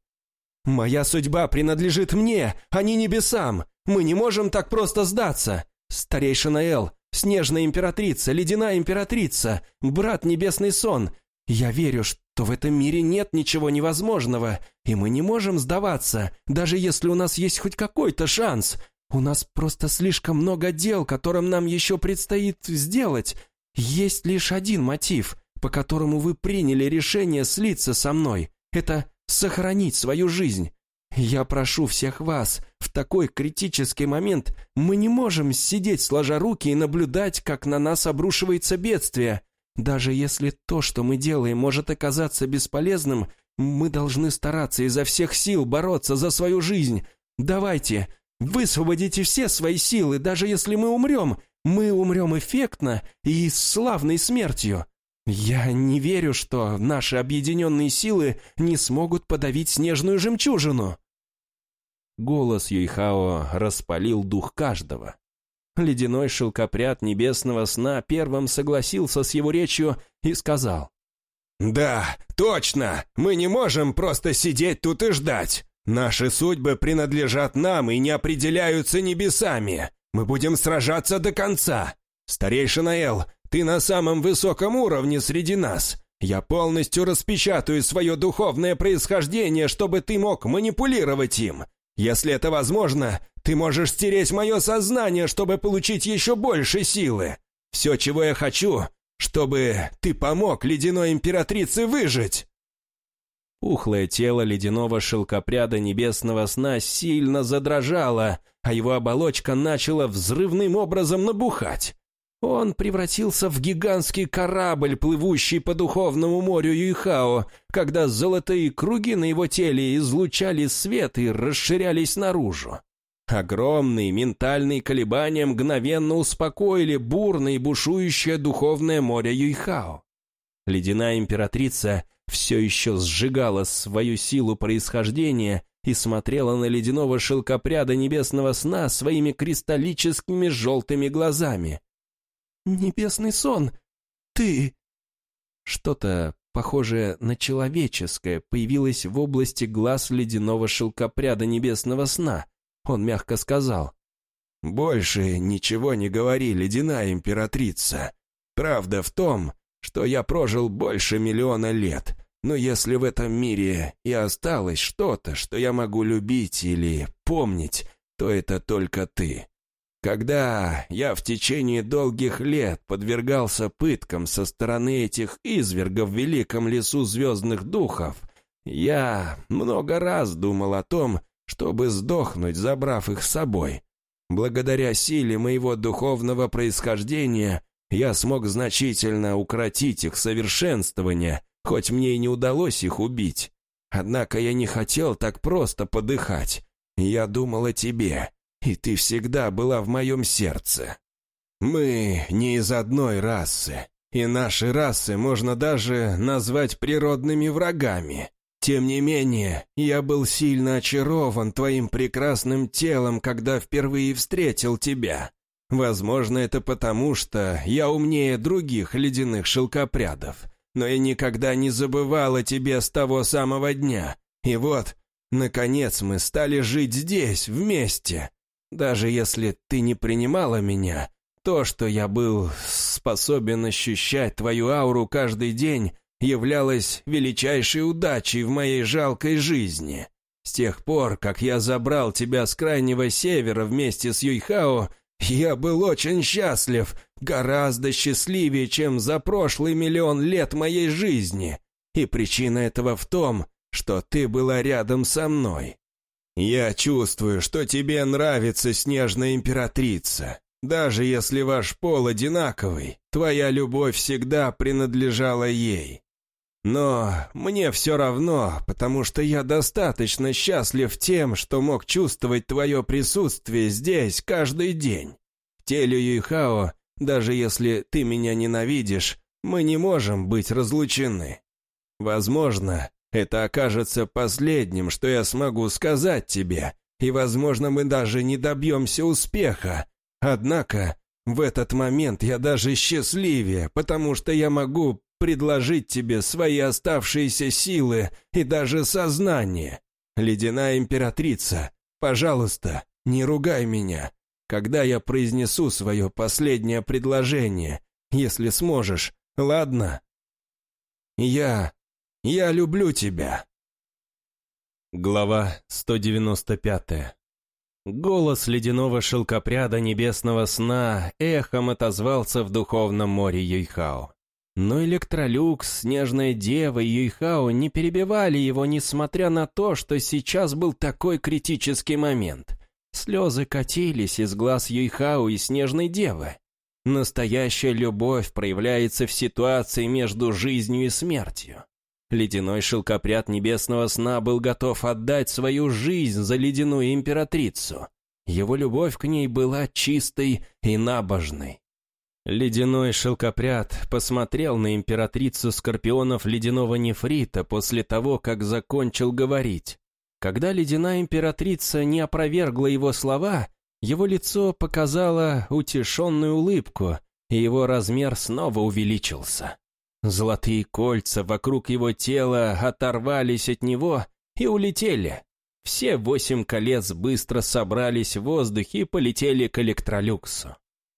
«Моя судьба принадлежит мне, а не небесам! Мы не можем так просто сдаться! Старейшина Эл, снежная императрица, ледяная императрица, брат небесный сон. Я верю, что в этом мире нет ничего невозможного, и мы не можем сдаваться, даже если у нас есть хоть какой-то шанс. У нас просто слишком много дел, которым нам еще предстоит сделать. Есть лишь один мотив, по которому вы приняли решение слиться со мной. Это сохранить свою жизнь. Я прошу всех вас, в такой критический момент мы не можем сидеть сложа руки и наблюдать, как на нас обрушивается бедствие. Даже если то, что мы делаем, может оказаться бесполезным, мы должны стараться изо всех сил бороться за свою жизнь. Давайте, высвободите все свои силы, даже если мы умрем. Мы умрем эффектно и славной смертью. «Я не верю, что наши объединенные силы не смогут подавить снежную жемчужину!» Голос Юйхао распалил дух каждого. Ледяной шелкопряд небесного сна первым согласился с его речью и сказал. «Да, точно! Мы не можем просто сидеть тут и ждать! Наши судьбы принадлежат нам и не определяются небесами! Мы будем сражаться до конца! Старейшина Эл, ты на самом высоком уровне среди нас. Я полностью распечатаю свое духовное происхождение, чтобы ты мог манипулировать им. Если это возможно, ты можешь стереть мое сознание, чтобы получить еще больше силы. Все, чего я хочу, чтобы ты помог ледяной императрице выжить». Ухлое тело ледяного шелкопряда небесного сна сильно задрожало, а его оболочка начала взрывным образом набухать. Он превратился в гигантский корабль, плывущий по духовному морю Юйхао, когда золотые круги на его теле излучали свет и расширялись наружу. Огромные ментальные колебания мгновенно успокоили бурное и бушующее духовное море Юйхао. Ледяная императрица все еще сжигала свою силу происхождения и смотрела на ледяного шелкопряда небесного сна своими кристаллическими желтыми глазами. «Небесный сон! Ты!» Что-то, похожее на человеческое, появилось в области глаз ледяного шелкопряда небесного сна. Он мягко сказал. «Больше ничего не говори, ледяная императрица. Правда в том, что я прожил больше миллиона лет, но если в этом мире и осталось что-то, что я могу любить или помнить, то это только ты. Когда я в течение долгих лет подвергался пыткам со стороны этих извергов в великом лесу звездных духов, я много раз думал о том, чтобы сдохнуть, забрав их с собой. Благодаря силе моего духовного происхождения я смог значительно укротить их совершенствование, хоть мне и не удалось их убить. Однако я не хотел так просто подыхать. Я думал о тебе и ты всегда была в моем сердце. Мы не из одной расы, и наши расы можно даже назвать природными врагами. Тем не менее, я был сильно очарован твоим прекрасным телом, когда впервые встретил тебя. Возможно, это потому, что я умнее других ледяных шелкопрядов, но я никогда не забывал о тебе с того самого дня. И вот, наконец, мы стали жить здесь, вместе, даже если ты не принимала меня, то, что я был способен ощущать твою ауру каждый день, являлось величайшей удачей в моей жалкой жизни. С тех пор, как я забрал тебя с крайнего севера вместе с Юйхао, я был очень счастлив, гораздо счастливее, чем за прошлый миллион лет моей жизни. И причина этого в том, что ты была рядом со мной. «Я чувствую, что тебе нравится снежная императрица. Даже если ваш пол одинаковый, твоя любовь всегда принадлежала ей. Но мне все равно, потому что я достаточно счастлив тем, что мог чувствовать твое присутствие здесь каждый день. В теле Юйхао, даже если ты меня ненавидишь, мы не можем быть разлучены. Возможно, это окажется последним, что я смогу сказать тебе, и, возможно, мы даже не добьемся успеха. Однако, в этот момент я даже счастливее, потому что я могу предложить тебе свои оставшиеся силы и даже сознание. Ледяная императрица, пожалуйста, не ругай меня. когда я произнесу свое последнее предложение, если сможешь, ладно? Я... я люблю тебя». Глава 195 Голос ледяного шелкопряда небесного сна эхом отозвался в духовном море Юйхао. Но Электролюкс, Снежная Дева и Юйхао не перебивали его, несмотря на то, что сейчас был такой критический момент. Слезы катились из глаз Юйхао и Снежной Девы. Настоящая любовь проявляется в ситуации между жизнью и смертью. Ледяной шелкопряд небесного сна был готов отдать свою жизнь за ледяную императрицу. Его любовь к ней была чистой и набожной. Ледяной шелкопряд посмотрел на императрицу скорпионов ледяного нефрита после того, как закончил говорить. Когда ледяная императрица не опровергла его слова, его лицо показало утешенную улыбку, и его размер снова увеличился. Золотые кольца вокруг его тела оторвались от него и улетели. Все восемь колец быстро собрались в воздухе и полетели к электролюксу.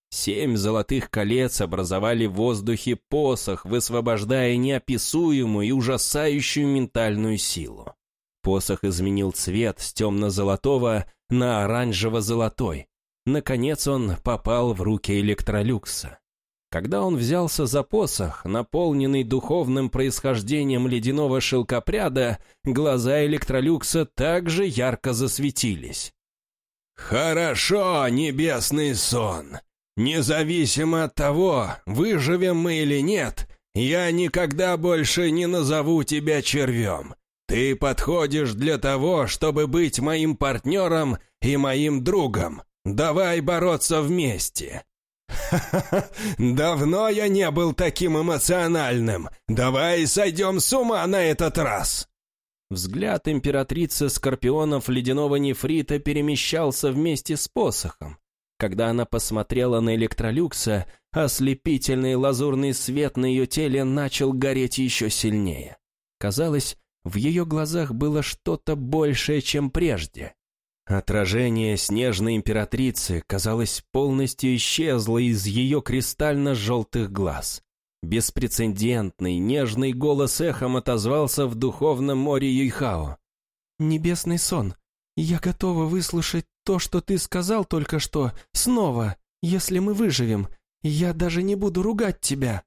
Семь золотых колец образовали в воздухе посох, высвобождая неописуемую и ужасающую ментальную силу. Посох изменил цвет с темно-золотого на оранжево-золотой. Наконец он попал в руки электролюкса. Когда он взялся за посох, наполненный духовным происхождением ледяного шелкопряда, глаза электролюкса также ярко засветились. «Хорошо, небесный сон!» Независимо от того, выживем мы или нет, я никогда больше не назову тебя червем. Ты подходишь для того, чтобы быть моим партнером и моим другом. Давай бороться вместе. Давно я не был таким эмоциональным. Давай сойдем с ума на этот раз. Взгляд императрицы Скорпионов ледяного нефрита перемещался вместе с посохом. Когда она посмотрела на электролюкса, ослепительный лазурный свет на ее теле начал гореть еще сильнее. Казалось, в ее глазах было что-то большее, чем прежде. Отражение снежной императрицы, казалось, полностью исчезло из ее кристально-желтых глаз. Беспрецедентный, нежный голос эхом отозвался в духовном море Юйхао. «Небесный сон, я готова выслушать то, что ты сказал только что, снова, если мы выживем. Я даже не буду ругать тебя».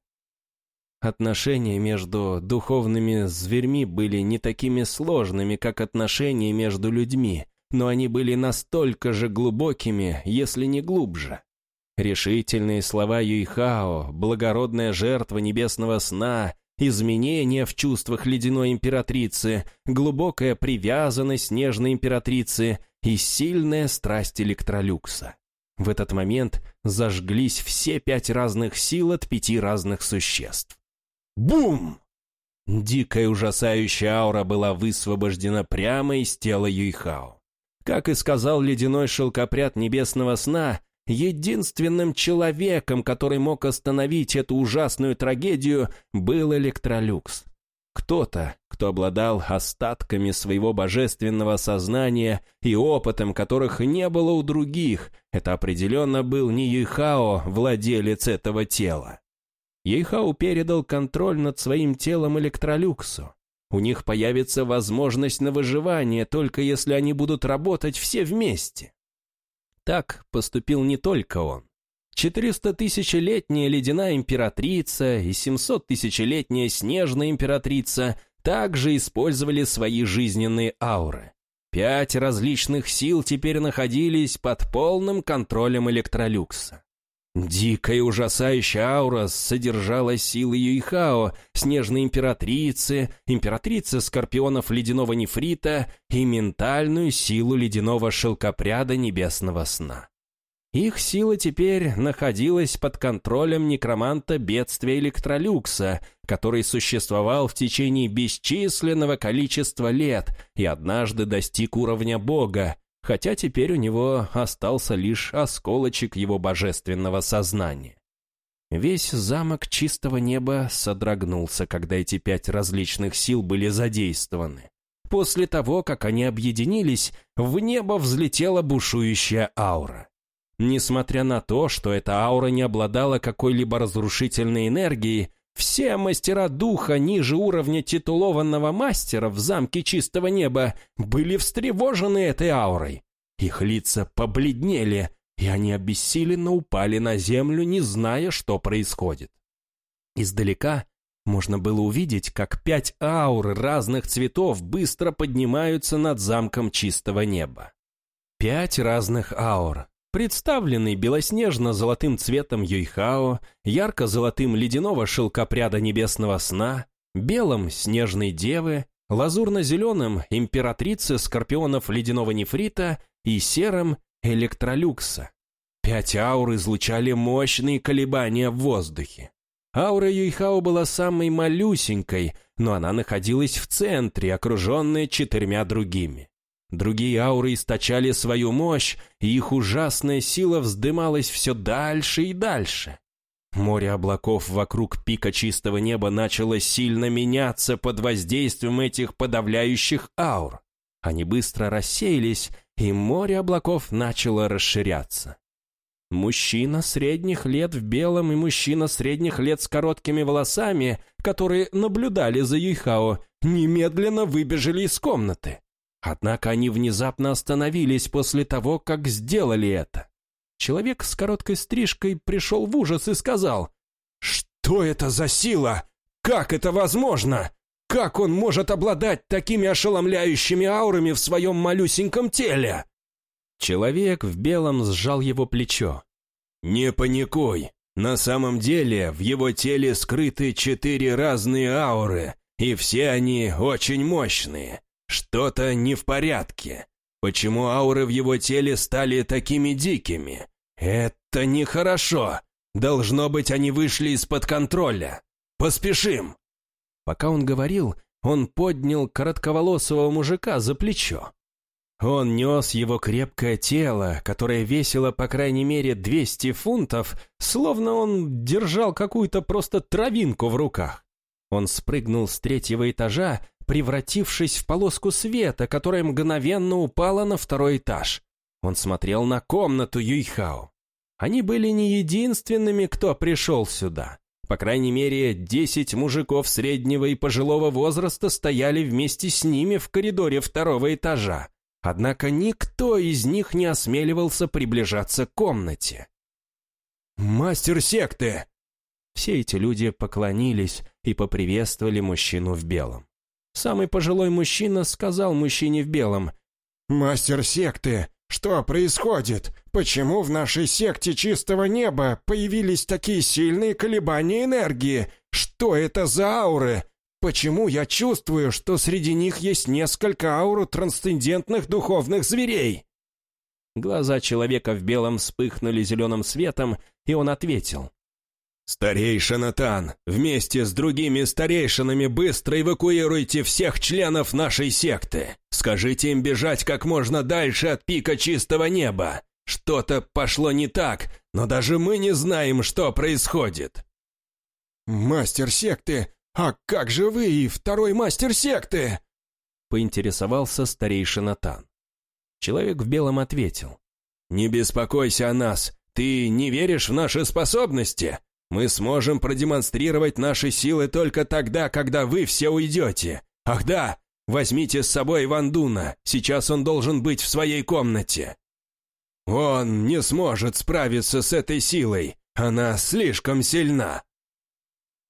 Отношения между духовными зверьми были не такими сложными, как отношения между людьми, но они были настолько же глубокими, если не глубже. Решительные слова Юйхао, благородная жертва небесного сна, изменения в чувствах ледяной императрицы, глубокая привязанность нежной императрицы и сильная страсть электролюкса. В этот момент зажглись все пять разных сил от пяти разных существ. Бум! Дикая ужасающая аура была высвобождена прямо из тела Юйхао. Как и сказал ледяной шелкопряд небесного сна, единственным человеком, который мог остановить эту ужасную трагедию, был Электролюкс. Кто-то, кто обладал остатками своего божественного сознания и опытом, которых не было у других, это определенно был не Юйхао, владелец этого тела. Юйхао передал контроль над своим телом Электролюксу. У них появится возможность на выживание, только если они будут работать все вместе. Так поступил не только он. 400-тысячелетняя ледяная императрица и 700-тысячелетняя снежная императрица также использовали свои жизненные ауры. Пять различных сил теперь находились под полным контролем электролюкса. Дикая ужасающая аура содержала силы Юйхао, снежной императрицы, императрицы скорпионов ледяного нефрита и ментальную силу ледяного шелкопряда небесного сна. Их сила теперь находилась под контролем некроманта бедствия Электролюкса, который существовал в течение бесчисленного количества лет и однажды достиг уровня бога, хотя теперь у него остался лишь осколочек его божественного сознания. Весь замок чистого неба содрогнулся, когда эти пять различных сил были задействованы. После того, как они объединились, в небо взлетела бушующая аура. Несмотря на то, что эта аура не обладала какой-либо разрушительной энергией, все мастера духа ниже уровня титулованного мастера в замке чистого неба были встревожены этой аурой. Их лица побледнели, и они обессиленно упали на землю, не зная, что происходит. Издалека можно было увидеть, как пять аур разных цветов быстро поднимаются над замком чистого неба. Пять разных аур, представленный белоснежно-золотым цветом Юйхао, ярко-золотым ледяного шелкопряда небесного сна, белым снежной девы, лазурно-зеленым императрицы скорпионов ледяного нефрита и серым электролюкса. Пять аур излучали мощные колебания в воздухе. Аура Юйхао была самой малюсенькой, но она находилась в центре, окруженная четырьмя другими. Другие ауры источали свою мощь, и их ужасная сила вздымалась все дальше и дальше. Море облаков вокруг пика чистого неба начало сильно меняться под воздействием этих подавляющих аур. Они быстро рассеялись, и море облаков начало расширяться. Мужчина средних лет в белом и мужчина средних лет с короткими волосами, которые наблюдали за Юйхао, немедленно выбежали из комнаты. Однако они внезапно остановились после того, как сделали это. Человек с короткой стрижкой пришел в ужас и сказал, «Что это за сила? Как это возможно? Как он может обладать такими ошеломляющими аурами в своем малюсеньком теле?» Человек в белом сжал его плечо. «Не паникуй. На самом деле в его теле скрыты четыре разные ауры, и все они очень мощные. Что-то не в порядке. Почему ауры в его теле стали такими дикими? Это нехорошо. Должно быть, они вышли из-под контроля. Поспешим. Пока он говорил, он поднял коротковолосого мужика за плечо. Он нес его крепкое тело, которое весило по крайней мере 200 фунтов, словно он держал какую-то просто травинку в руках. Он спрыгнул с третьего этажа превратившись в полоску света, которая мгновенно упала на второй этаж. Он смотрел на комнату Юйхао. Они были не единственными, кто пришел сюда. По крайней мере, десять мужиков среднего и пожилого возраста стояли вместе с ними в коридоре второго этажа. Однако никто из них не осмеливался приближаться к комнате. «Мастер секты!» Все эти люди поклонились и поприветствовали мужчину в белом. Самый пожилой мужчина сказал мужчине в белом. «Мастер секты, что происходит? Почему в нашей секте чистого неба появились такие сильные колебания энергии? Что это за ауры? Почему я чувствую, что среди них есть несколько ауру трансцендентных духовных зверей?» Глаза человека в белом вспыхнули зеленым светом, и он ответил. «Старейшина Тан, вместе с другими старейшинами быстро эвакуируйте всех членов нашей секты. Скажите им бежать как можно дальше от пика чистого неба. Что-то пошло не так, но даже мы не знаем, что происходит». «Мастер секты? А как же вы и второй мастер секты?» Поинтересовался старейшина Тан. Человек в белом ответил. «Не беспокойся о нас. Ты не веришь в наши способности?» Мы сможем продемонстрировать наши силы только тогда, когда вы все уйдете. Ах да, возьмите с собой Вандуна, сейчас он должен быть в своей комнате. Он не сможет справиться с этой силой, она слишком сильна.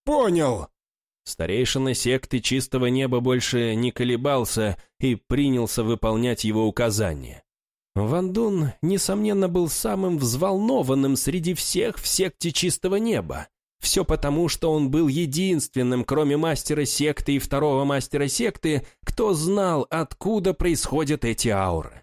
Понял. Старейшина секты Чистого Неба больше не колебался и принялся выполнять его указания. Ван Дун, несомненно, был самым взволнованным среди всех в секте Чистого Неба. Все потому, что он был единственным, кроме мастера секты и второго мастера секты, кто знал, откуда происходят эти ауры.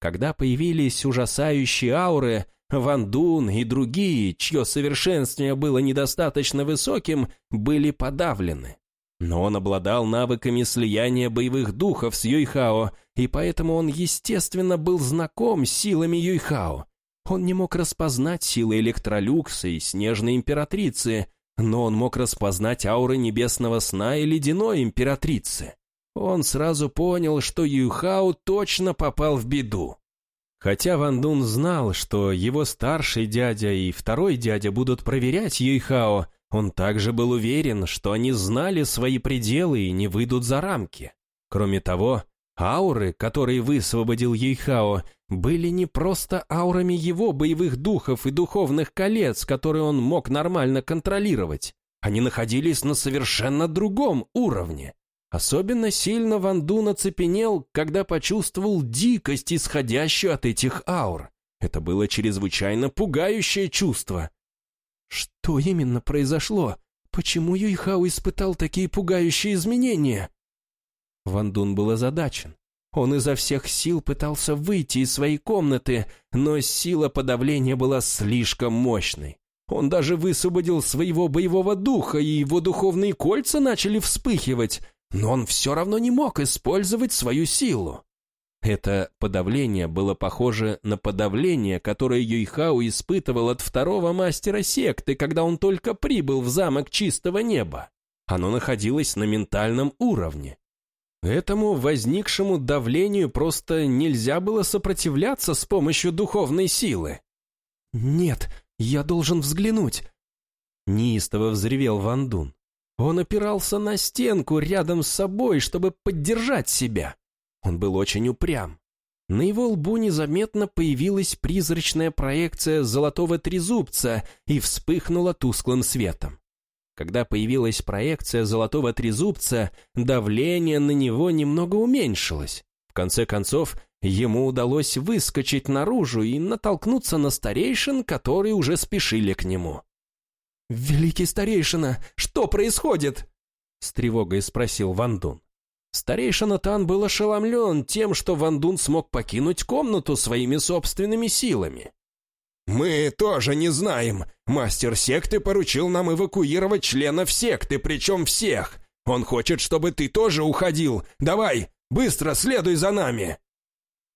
Когда появились ужасающие ауры, Ван Дун и другие, чье совершенствие было недостаточно высоким, были подавлены. Но он обладал навыками слияния боевых духов с Юйхао, и поэтому он, естественно, был знаком с силами Юйхао. Он не мог распознать силы Электролюкса и Снежной Императрицы, но он мог распознать ауры Небесного Сна и Ледяной Императрицы. Он сразу понял, что Юйхао точно попал в беду. Хотя Ван Дун знал, что его старший дядя и второй дядя будут проверять Юйхао, он также был уверен, что они знали свои пределы и не выйдут за рамки. Кроме того, ауры, которые высвободил Юйхао, были не просто аурами его боевых духов и духовных колец, которые он мог нормально контролировать. Они находились на совершенно другом уровне. Особенно сильно Ван Дун оцепенел, когда почувствовал дикость, исходящую от этих аур. Это было чрезвычайно пугающее чувство. Что именно произошло? Почему Юйхао испытал такие пугающие изменения? Ван Дун был озадачен. Он изо всех сил пытался выйти из своей комнаты, но сила подавления была слишком мощной. Он даже высвободил своего боевого духа, и его духовные кольца начали вспыхивать но он все равно не мог использовать свою силу. Это подавление было похоже на подавление, которое Юйхао испытывал от второго мастера секты, когда он только прибыл в замок чистого неба. Оно находилось на ментальном уровне. Этому возникшему давлению просто нельзя было сопротивляться с помощью духовной силы. «Нет, я должен взглянуть», — неистово взревел Ван Дун. Он опирался на стенку рядом с собой, чтобы поддержать себя. Он был очень упрям. На его лбу незаметно появилась призрачная проекция золотого трезубца и вспыхнула тусклым светом. Когда появилась проекция золотого трезубца, давление на него немного уменьшилось. В конце концов, ему удалось выскочить наружу и натолкнуться на старейшин, которые уже спешили к нему. «Великий старейшина, что происходит?» С тревогой спросил Ван Дун. Старейшина Тан был ошеломлен тем, что Ван Дун смог покинуть комнату своими собственными силами. «Мы тоже не знаем. Мастер секты поручил нам эвакуировать членов секты, причем всех. Он хочет, чтобы ты тоже уходил. Давай, быстро следуй за нами!»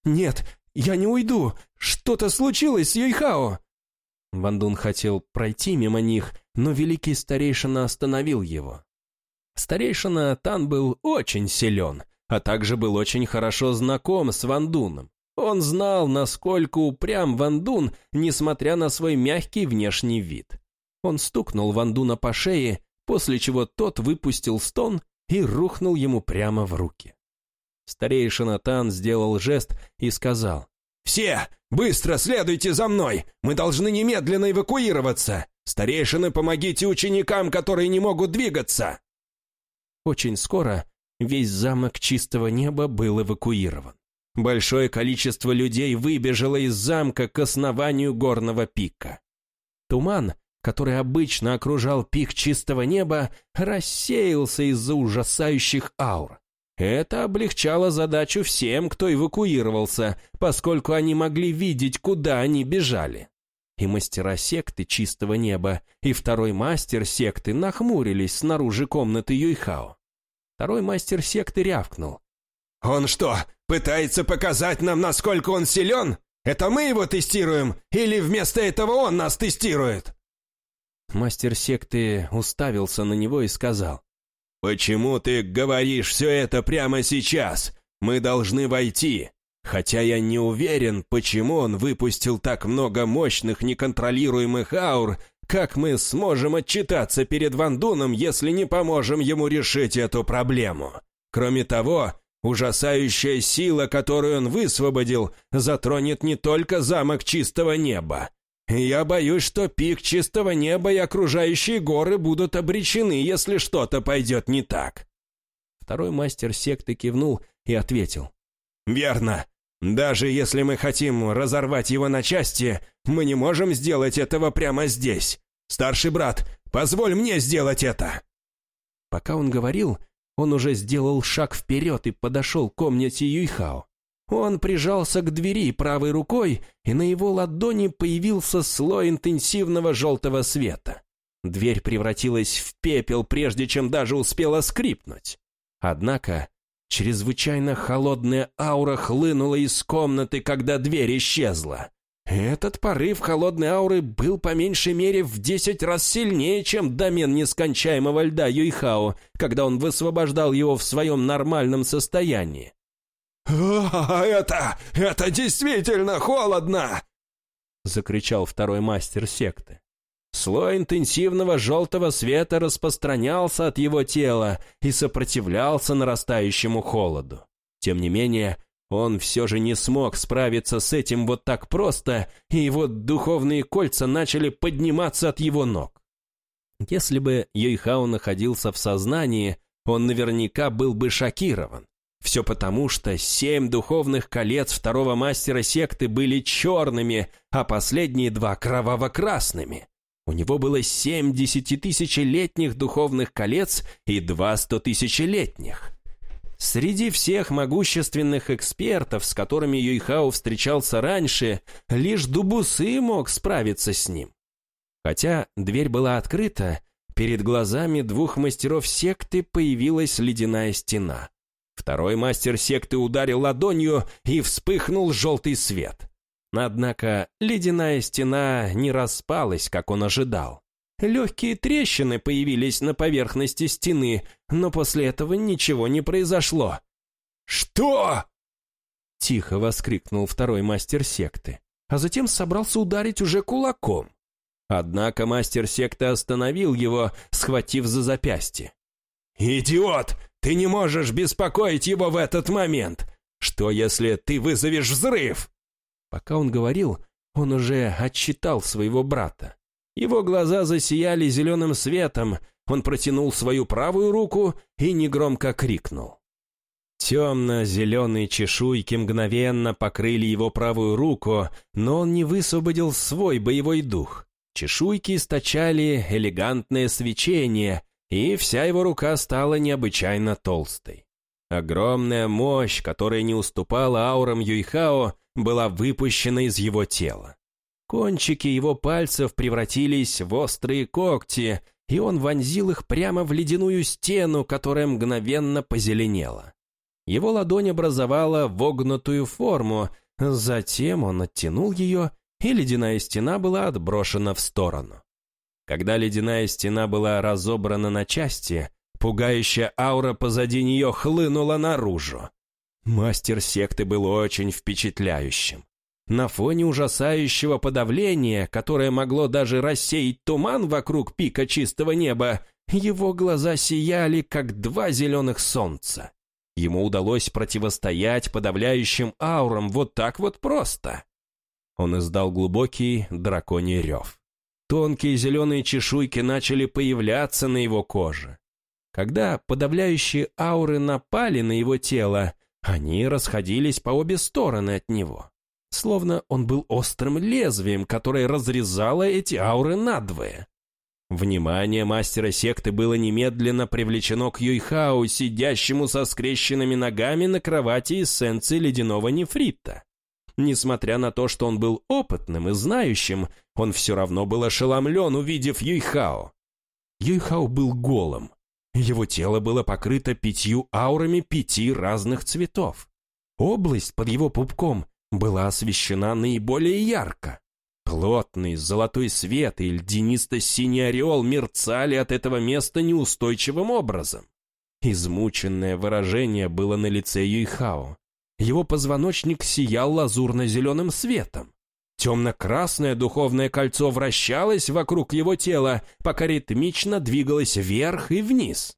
«Нет, я не уйду. Что-то случилось с Юйхао!» Ван Дун хотел пройти мимо них, но великий старейшина остановил его. Старейшина Тан был очень силен, а также был очень хорошо знаком с Ван Дуном. Он знал, насколько упрям Ван Дун, несмотря на свой мягкий внешний вид. Он стукнул Ван Дуна по шее, после чего тот выпустил стон и рухнул ему прямо в руки. Старейшина Тан сделал жест и сказал, «Все, быстро следуйте за мной! Мы должны немедленно эвакуироваться! Старейшины, помогите ученикам, которые не могут двигаться!» Очень скоро весь замок чистого неба был эвакуирован. Большое количество людей выбежало из замка к основанию горного пика. Туман, который обычно окружал пик чистого неба, рассеялся из-за ужасающих аур. Это облегчало задачу всем, кто эвакуировался, поскольку они могли видеть, куда они бежали. И мастера секты чистого неба, и второй мастер секты нахмурились снаружи комнаты Юйхао. Второй мастер секты рявкнул. «Он что, пытается показать нам, насколько он силен? Это мы его тестируем, или вместо этого он нас тестирует?» Мастер секты уставился на него и сказал. «Почему ты говоришь все это прямо сейчас? Мы должны войти. Хотя я не уверен, почему он выпустил так много мощных неконтролируемых аур, как мы сможем отчитаться перед Вандуном, если не поможем ему решить эту проблему? Кроме того, ужасающая сила, которую он высвободил, затронет не только замок чистого неба, я боюсь, что пик чистого неба и окружающие горы будут обречены, если что-то пойдет не так. Второй мастер секты кивнул и ответил. «Верно. Даже если мы хотим разорвать его на части, мы не можем сделать этого прямо здесь. Старший брат, позволь мне сделать это!» Пока он говорил, он уже сделал шаг вперед и подошел к комнате Юйхао. Он прижался к двери правой рукой, и на его ладони появился слой интенсивного желтого света. Дверь превратилась в пепел, прежде чем даже успела скрипнуть. Однако чрезвычайно холодная аура хлынула из комнаты, когда дверь исчезла. Этот порыв холодной ауры был по меньшей мере в десять раз сильнее, чем домен нескончаемого льда Юйхао, когда он высвобождал его в своем нормальном состоянии. «А, это... это действительно холодно!» Закричал второй мастер секты. Слой интенсивного желтого света распространялся от его тела и сопротивлялся нарастающему холоду. Тем не менее, он все же не смог справиться с этим вот так просто, и его духовные кольца начали подниматься от его ног. Если бы Йойхао находился в сознании, он наверняка был бы шокирован. Все потому, что семь духовных колец второго мастера секты были черными, а последние два кроваво-красными. У него было семь десятитысячелетних духовных колец и два стотысячелетних. Среди всех могущественных экспертов, с которыми Юйхао встречался раньше, лишь Дубусы мог справиться с ним. Хотя дверь была открыта, перед глазами двух мастеров секты появилась ледяная стена. Второй мастер секты ударил ладонью, и вспыхнул желтый свет. Однако ледяная стена не распалась, как он ожидал. Легкие трещины появились на поверхности стены, но после этого ничего не произошло. «Что?» Тихо воскликнул второй мастер секты, а затем собрался ударить уже кулаком. Однако мастер секты остановил его, схватив за запястье. «Идиот! Ты не можешь беспокоить его в этот момент! Что, если ты вызовешь взрыв?» Пока он говорил, он уже отчитал своего брата. Его глаза засияли зеленым светом, он протянул свою правую руку и негромко крикнул. Темно-зеленые чешуйки мгновенно покрыли его правую руку, но он не высвободил свой боевой дух. Чешуйки источали элегантное свечение, и вся его рука стала необычайно толстой. Огромная мощь, которая не уступала аурам Юйхао, была выпущена из его тела. Кончики его пальцев превратились в острые когти, и он вонзил их прямо в ледяную стену, которая мгновенно позеленела. Его ладонь образовала вогнутую форму, затем он оттянул ее, и ледяная стена была отброшена в сторону. Когда ледяная стена была разобрана на части, пугающая аура позади нее хлынула наружу. Мастер секты был очень впечатляющим. На фоне ужасающего подавления, которое могло даже рассеять туман вокруг пика чистого неба, его глаза сияли, как два зеленых солнца. Ему удалось противостоять подавляющим аурам вот так вот просто. Он издал глубокий драконий рев. Тонкие зеленые чешуйки начали появляться на его коже. Когда подавляющие ауры напали на его тело, они расходились по обе стороны от него, словно он был острым лезвием, которое разрезало эти ауры надвое. Внимание мастера секты было немедленно привлечено к Юйхау, сидящему со скрещенными ногами на кровати эссенции ледяного нефрита. Несмотря на то, что он был опытным и знающим, он все равно был ошеломлен, увидев Юйхао. Юйхао был голым, его тело было покрыто пятью аурами пяти разных цветов. Область под его пупком была освещена наиболее ярко. Плотный золотой свет и льдинисто-синий ореол мерцали от этого места неустойчивым образом. Измученное выражение было на лице Юйхао. Его позвоночник сиял лазурно-зеленым светом. Темно-красное духовное кольцо вращалось вокруг его тела, пока ритмично двигалось вверх и вниз.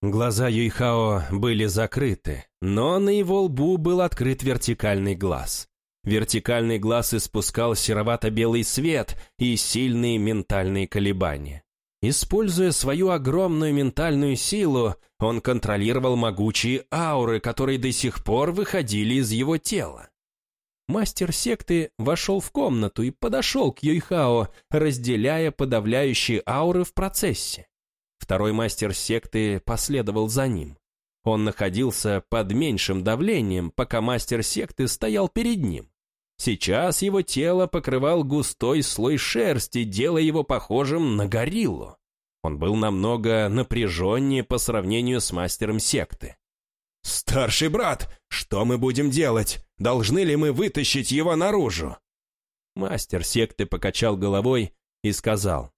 Глаза Юйхао были закрыты, но на его лбу был открыт вертикальный глаз. Вертикальный глаз испускал серовато-белый свет и сильные ментальные колебания. Используя свою огромную ментальную силу, он контролировал могучие ауры, которые до сих пор выходили из его тела. Мастер секты вошел в комнату и подошел к Юйхао, разделяя подавляющие ауры в процессе. Второй мастер секты последовал за ним. Он находился под меньшим давлением, пока мастер секты стоял перед ним. Сейчас его тело покрывал густой слой шерсти, делая его похожим на гориллу. Он был намного напряженнее по сравнению с мастером секты. «Старший брат, что мы будем делать? Должны ли мы вытащить его наружу?» Мастер секты покачал головой и сказал.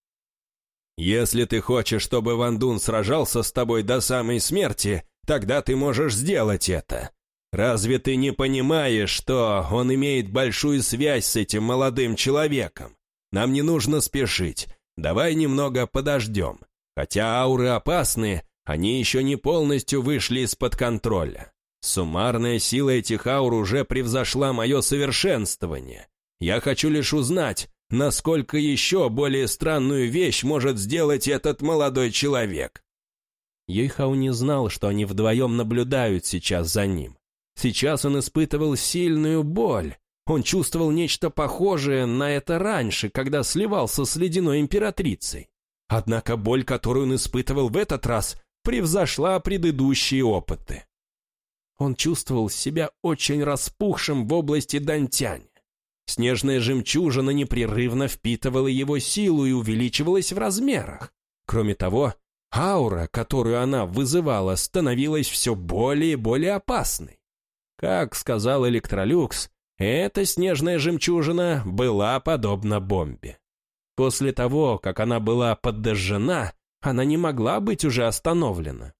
«Если ты хочешь, чтобы Ван Дун сражался с тобой до самой смерти, тогда ты можешь сделать это. Разве ты не понимаешь, что он имеет большую связь с этим молодым человеком? Нам не нужно спешить. Давай немного подождем. Хотя ауры опасны, они еще не полностью вышли из-под контроля. Суммарная сила этих аур уже превзошла мое совершенствование. Я хочу лишь узнать, насколько еще более странную вещь может сделать этот молодой человек. Йойхау не знал, что они вдвоем наблюдают сейчас за ним. Сейчас он испытывал сильную боль. Он чувствовал нечто похожее на это раньше, когда сливался с ледяной императрицей. Однако боль, которую он испытывал в этот раз, превзошла предыдущие опыты. Он чувствовал себя очень распухшим в области Дантянь. Снежная жемчужина непрерывно впитывала его силу и увеличивалась в размерах. Кроме того, аура, которую она вызывала, становилась все более и более опасной. Как сказал Электролюкс, эта снежная жемчужина была подобна бомбе. После того, как она была подожжена, она не могла быть уже остановлена.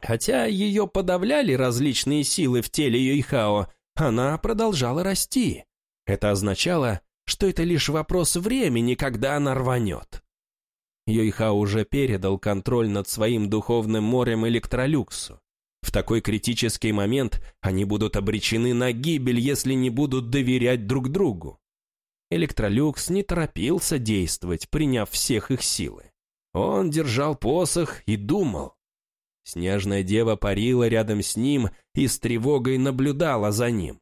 Хотя ее подавляли различные силы в теле Юйхао, она продолжала расти. Это означало, что это лишь вопрос времени, когда она рванет. Юйхао уже передал контроль над своим духовным морем Электролюксу. В такой критический момент они будут обречены на гибель, если не будут доверять друг другу. Электролюкс не торопился действовать, приняв всех их силы. Он держал посох и думал, Снежная дева парила рядом с ним и с тревогой наблюдала за ним.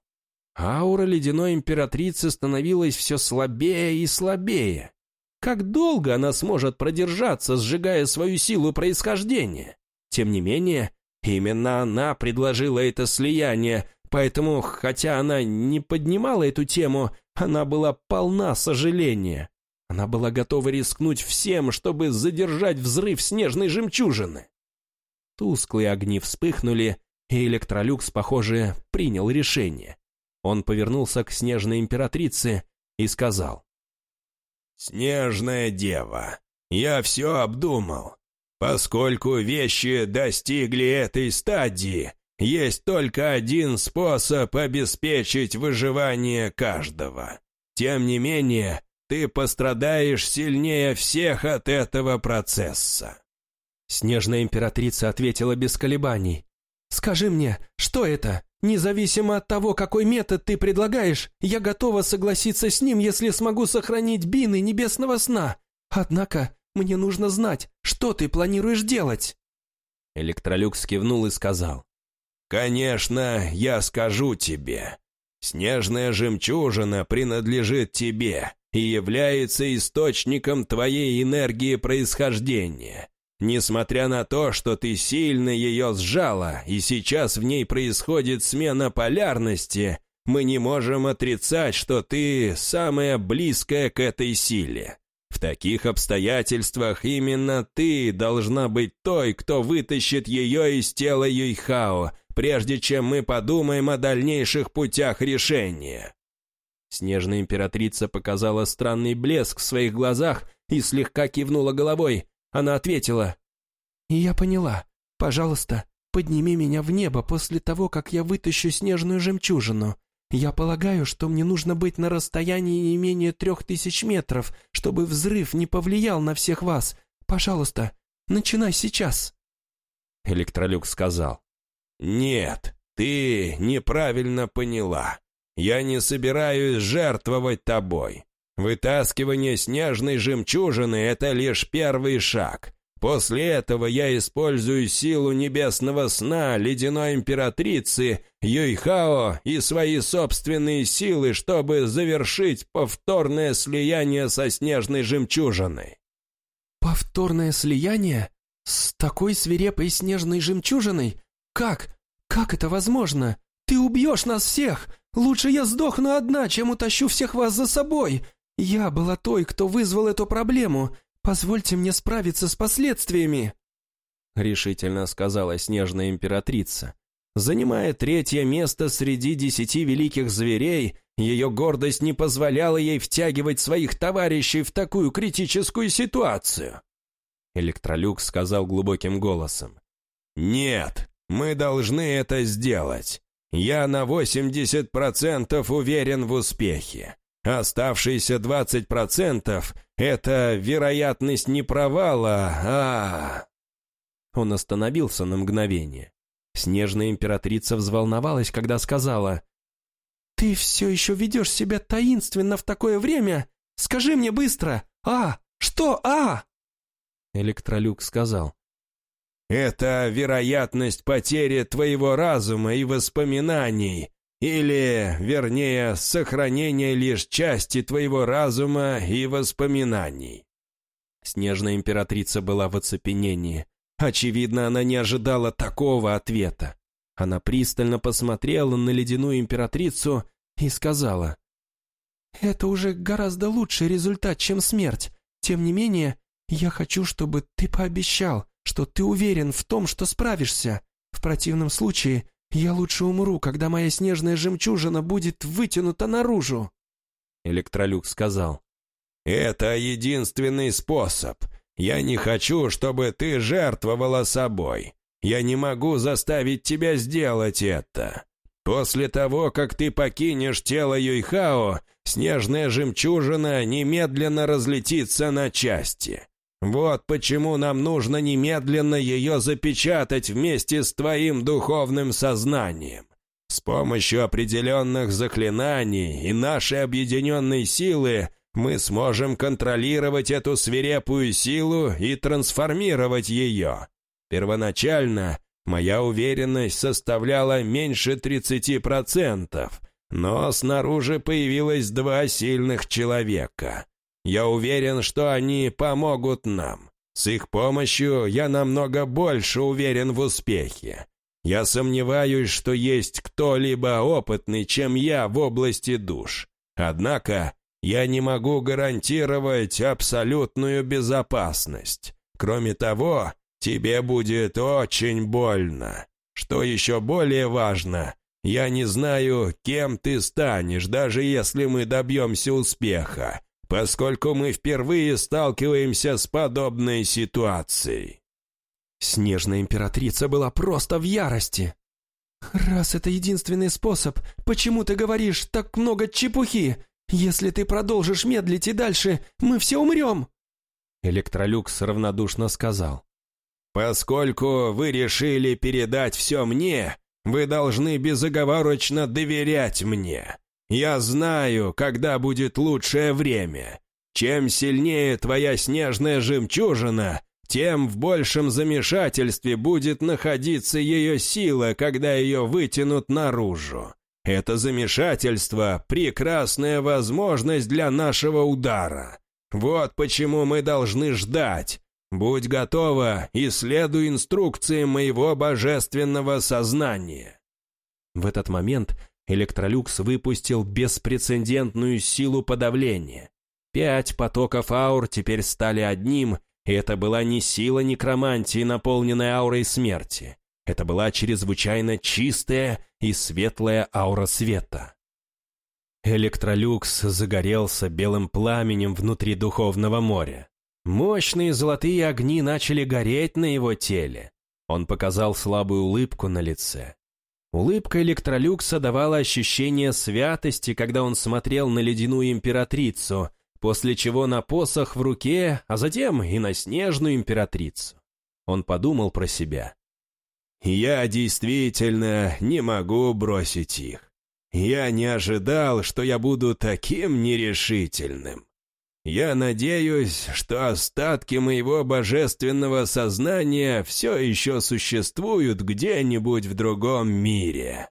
Аура ледяной императрицы становилась все слабее и слабее. Как долго она сможет продержаться, сжигая свою силу происхождения? Тем не менее, именно она предложила это слияние, поэтому, хотя она не поднимала эту тему, она была полна сожаления. Она была готова рискнуть всем, чтобы задержать взрыв снежной жемчужины. Тусклые огни вспыхнули, и Электролюкс, похоже, принял решение. Он повернулся к снежной императрице и сказал. «Снежная дева, я все обдумал. Поскольку вещи достигли этой стадии, есть только один способ обеспечить выживание каждого. Тем не менее, ты пострадаешь сильнее всех от этого процесса. Снежная императрица ответила без колебаний. «Скажи мне, что это? Независимо от того, какой метод ты предлагаешь, я готова согласиться с ним, если смогу сохранить бины небесного сна. Однако мне нужно знать, что ты планируешь делать?» Электролюкс кивнул и сказал. «Конечно, я скажу тебе. Снежная жемчужина принадлежит тебе и является источником твоей энергии происхождения. Несмотря на то, что ты сильно ее сжала, и сейчас в ней происходит смена полярности, мы не можем отрицать, что ты самая близкая к этой силе. В таких обстоятельствах именно ты должна быть той, кто вытащит ее из тела Юйхао, прежде чем мы подумаем о дальнейших путях решения». Снежная императрица показала странный блеск в своих глазах и слегка кивнула головой, она ответила. «Я поняла. Пожалуйста, подними меня в небо после того, как я вытащу снежную жемчужину. Я полагаю, что мне нужно быть на расстоянии не менее трех тысяч метров, чтобы взрыв не повлиял на всех вас. Пожалуйста, начинай сейчас». Электролюк сказал. «Нет, ты неправильно поняла. Я не собираюсь жертвовать тобой. Вытаскивание снежной жемчужины — это лишь первый шаг. После этого я использую силу небесного сна ледяной императрицы Юйхао и свои собственные силы, чтобы завершить повторное слияние со снежной жемчужиной. Повторное слияние? С такой свирепой снежной жемчужиной? Как? Как это возможно? Ты убьешь нас всех! Лучше я сдохну одна, чем утащу всех вас за собой! Я была той, кто вызвал эту проблему. Позвольте мне справиться с последствиями!» Решительно сказала снежная императрица. Занимая третье место среди десяти великих зверей, ее гордость не позволяла ей втягивать своих товарищей в такую критическую ситуацию. Электролюк сказал глубоким голосом. «Нет, мы должны это сделать. Я на 80% уверен в успехе. Оставшиеся 20% — это вероятность не провала, а... Он остановился на мгновение. Снежная императрица взволновалась, когда сказала, «Ты все еще ведешь себя таинственно в такое время? Скажи мне быстро! А! Что А?» Электролюк сказал, «Это вероятность потери твоего разума и воспоминаний, или, вернее, сохранение лишь части твоего разума и воспоминаний». Снежная императрица была в оцепенении. Очевидно, она не ожидала такого ответа. Она пристально посмотрела на ледяную императрицу и сказала, «Это уже гораздо лучший результат, чем смерть. Тем не менее, я хочу, чтобы ты пообещал, что ты уверен в том, что справишься. В противном случае я лучше умру, когда моя снежная жемчужина будет вытянута наружу». Электролюк сказал, «Это единственный способ. Я не хочу, чтобы ты жертвовала собой. Я не могу заставить тебя сделать это. После того, как ты покинешь тело Юйхао, снежная жемчужина немедленно разлетится на части. Вот почему нам нужно немедленно ее запечатать вместе с твоим духовным сознанием. С помощью определенных заклинаний и нашей объединенной силы мы сможем контролировать эту свирепую силу и трансформировать ее. Первоначально моя уверенность составляла меньше 30%, но снаружи появилось два сильных человека. Я уверен, что они помогут нам. С их помощью я намного больше уверен в успехе. Я сомневаюсь, что есть кто-либо опытный, чем я в области душ. Однако я не могу гарантировать абсолютную безопасность. Кроме того, тебе будет очень больно. Что еще более важно, я не знаю, кем ты станешь, даже если мы добьемся успеха, поскольку мы впервые сталкиваемся с подобной ситуацией. Снежная императрица была просто в ярости. «Раз это единственный способ, почему ты говоришь так много чепухи? «Если ты продолжишь медлить и дальше, мы все умрем!» Электролюкс равнодушно сказал. «Поскольку вы решили передать все мне, вы должны безоговорочно доверять мне. Я знаю, когда будет лучшее время. Чем сильнее твоя снежная жемчужина, тем в большем замешательстве будет находиться ее сила, когда ее вытянут наружу. Это замешательство — прекрасная возможность для нашего удара. Вот почему мы должны ждать. Будь готова и следуй инструкциям моего божественного сознания». В этот момент Электролюкс выпустил беспрецедентную силу подавления. Пять потоков аур теперь стали одним, и это была не сила некромантии, наполненная аурой смерти. Это была чрезвычайно чистая и светлая аура света. Электролюкс загорелся белым пламенем внутри духовного моря. Мощные золотые огни начали гореть на его теле. Он показал слабую улыбку на лице. Улыбка Электролюкса давала ощущение святости, когда он смотрел на ледяную императрицу, после чего на посох в руке, а затем и на снежную императрицу. Он подумал про себя. Я действительно не могу бросить их. Я не ожидал, что я буду таким нерешительным. Я надеюсь, что остатки моего божественного сознания все еще существуют где-нибудь в другом мире.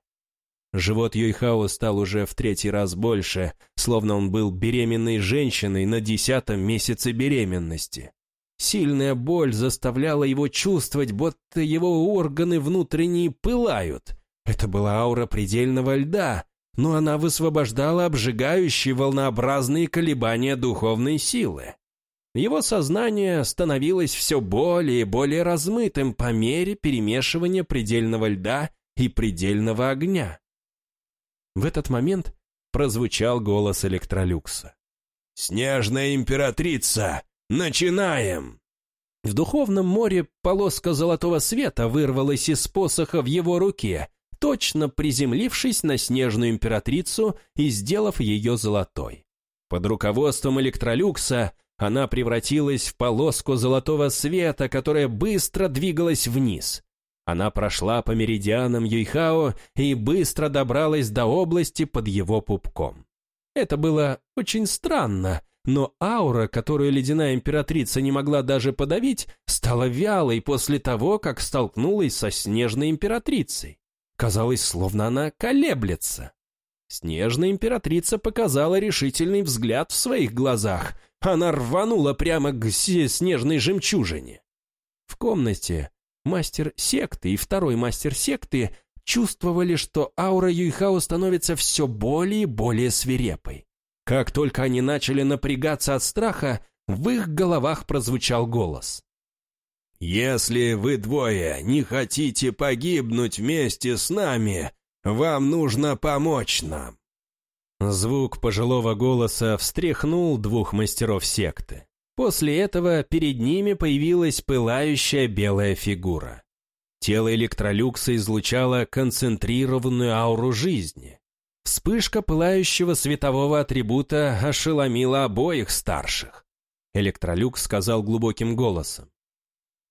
Живот Юйхао стал уже в третий раз больше, словно он был беременной женщиной на десятом месяце беременности. Сильная боль заставляла его чувствовать, будто его органы внутренние пылают. Это была аура предельного льда, но она высвобождала обжигающие волнообразные колебания духовной силы. Его сознание становилось все более и более размытым по мере перемешивания предельного льда и предельного огня. В этот момент прозвучал голос Электролюкса. «Снежная императрица, «Начинаем!» В духовном море полоска золотого света вырвалась из посоха в его руке, точно приземлившись на снежную императрицу и сделав ее золотой. Под руководством электролюкса она превратилась в полоску золотого света, которая быстро двигалась вниз. Она прошла по меридианам Юйхао и быстро добралась до области под его пупком. Это было очень странно, но аура, которую ледяная императрица не могла даже подавить, стала вялой после того, как столкнулась со снежной императрицей. Казалось, словно она колеблется. Снежная императрица показала решительный взгляд в своих глазах. Она рванула прямо к снежной жемчужине. В комнате мастер секты и второй мастер секты чувствовали, что аура Юйхао становится все более и более свирепой. Как только они начали напрягаться от страха, в их головах прозвучал голос. «Если вы двое не хотите погибнуть вместе с нами, вам нужно помочь нам». Звук пожилого голоса встряхнул двух мастеров секты. После этого перед ними появилась пылающая белая фигура. Тело электролюкса излучало концентрированную ауру жизни. Вспышка пылающего светового атрибута ошеломила обоих старших. Электролюк сказал глубоким голосом.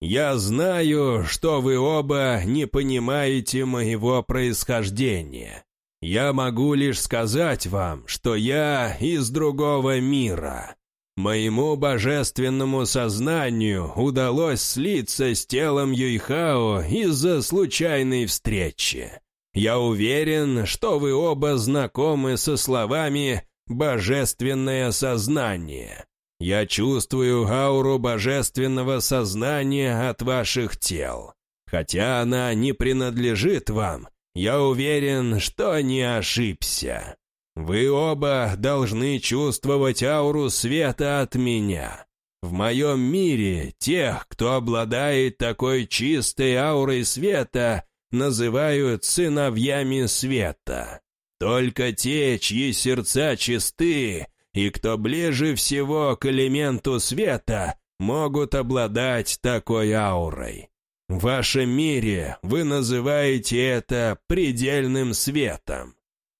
«Я знаю, что вы оба не понимаете моего происхождения. Я могу лишь сказать вам, что я из другого мира. Моему божественному сознанию удалось слиться с телом Юйхао из-за случайной встречи. Я уверен, что вы оба знакомы со словами «божественное сознание». Я чувствую ауру божественного сознания от ваших тел. Хотя она не принадлежит вам, я уверен, что не ошибся. Вы оба должны чувствовать ауру света от меня. В моем мире тех, кто обладает такой чистой аурой света, называют сыновьями света. Только те, чьи сердца чисты, и кто ближе всего к элементу света, могут обладать такой аурой. В вашем мире вы называете это предельным светом.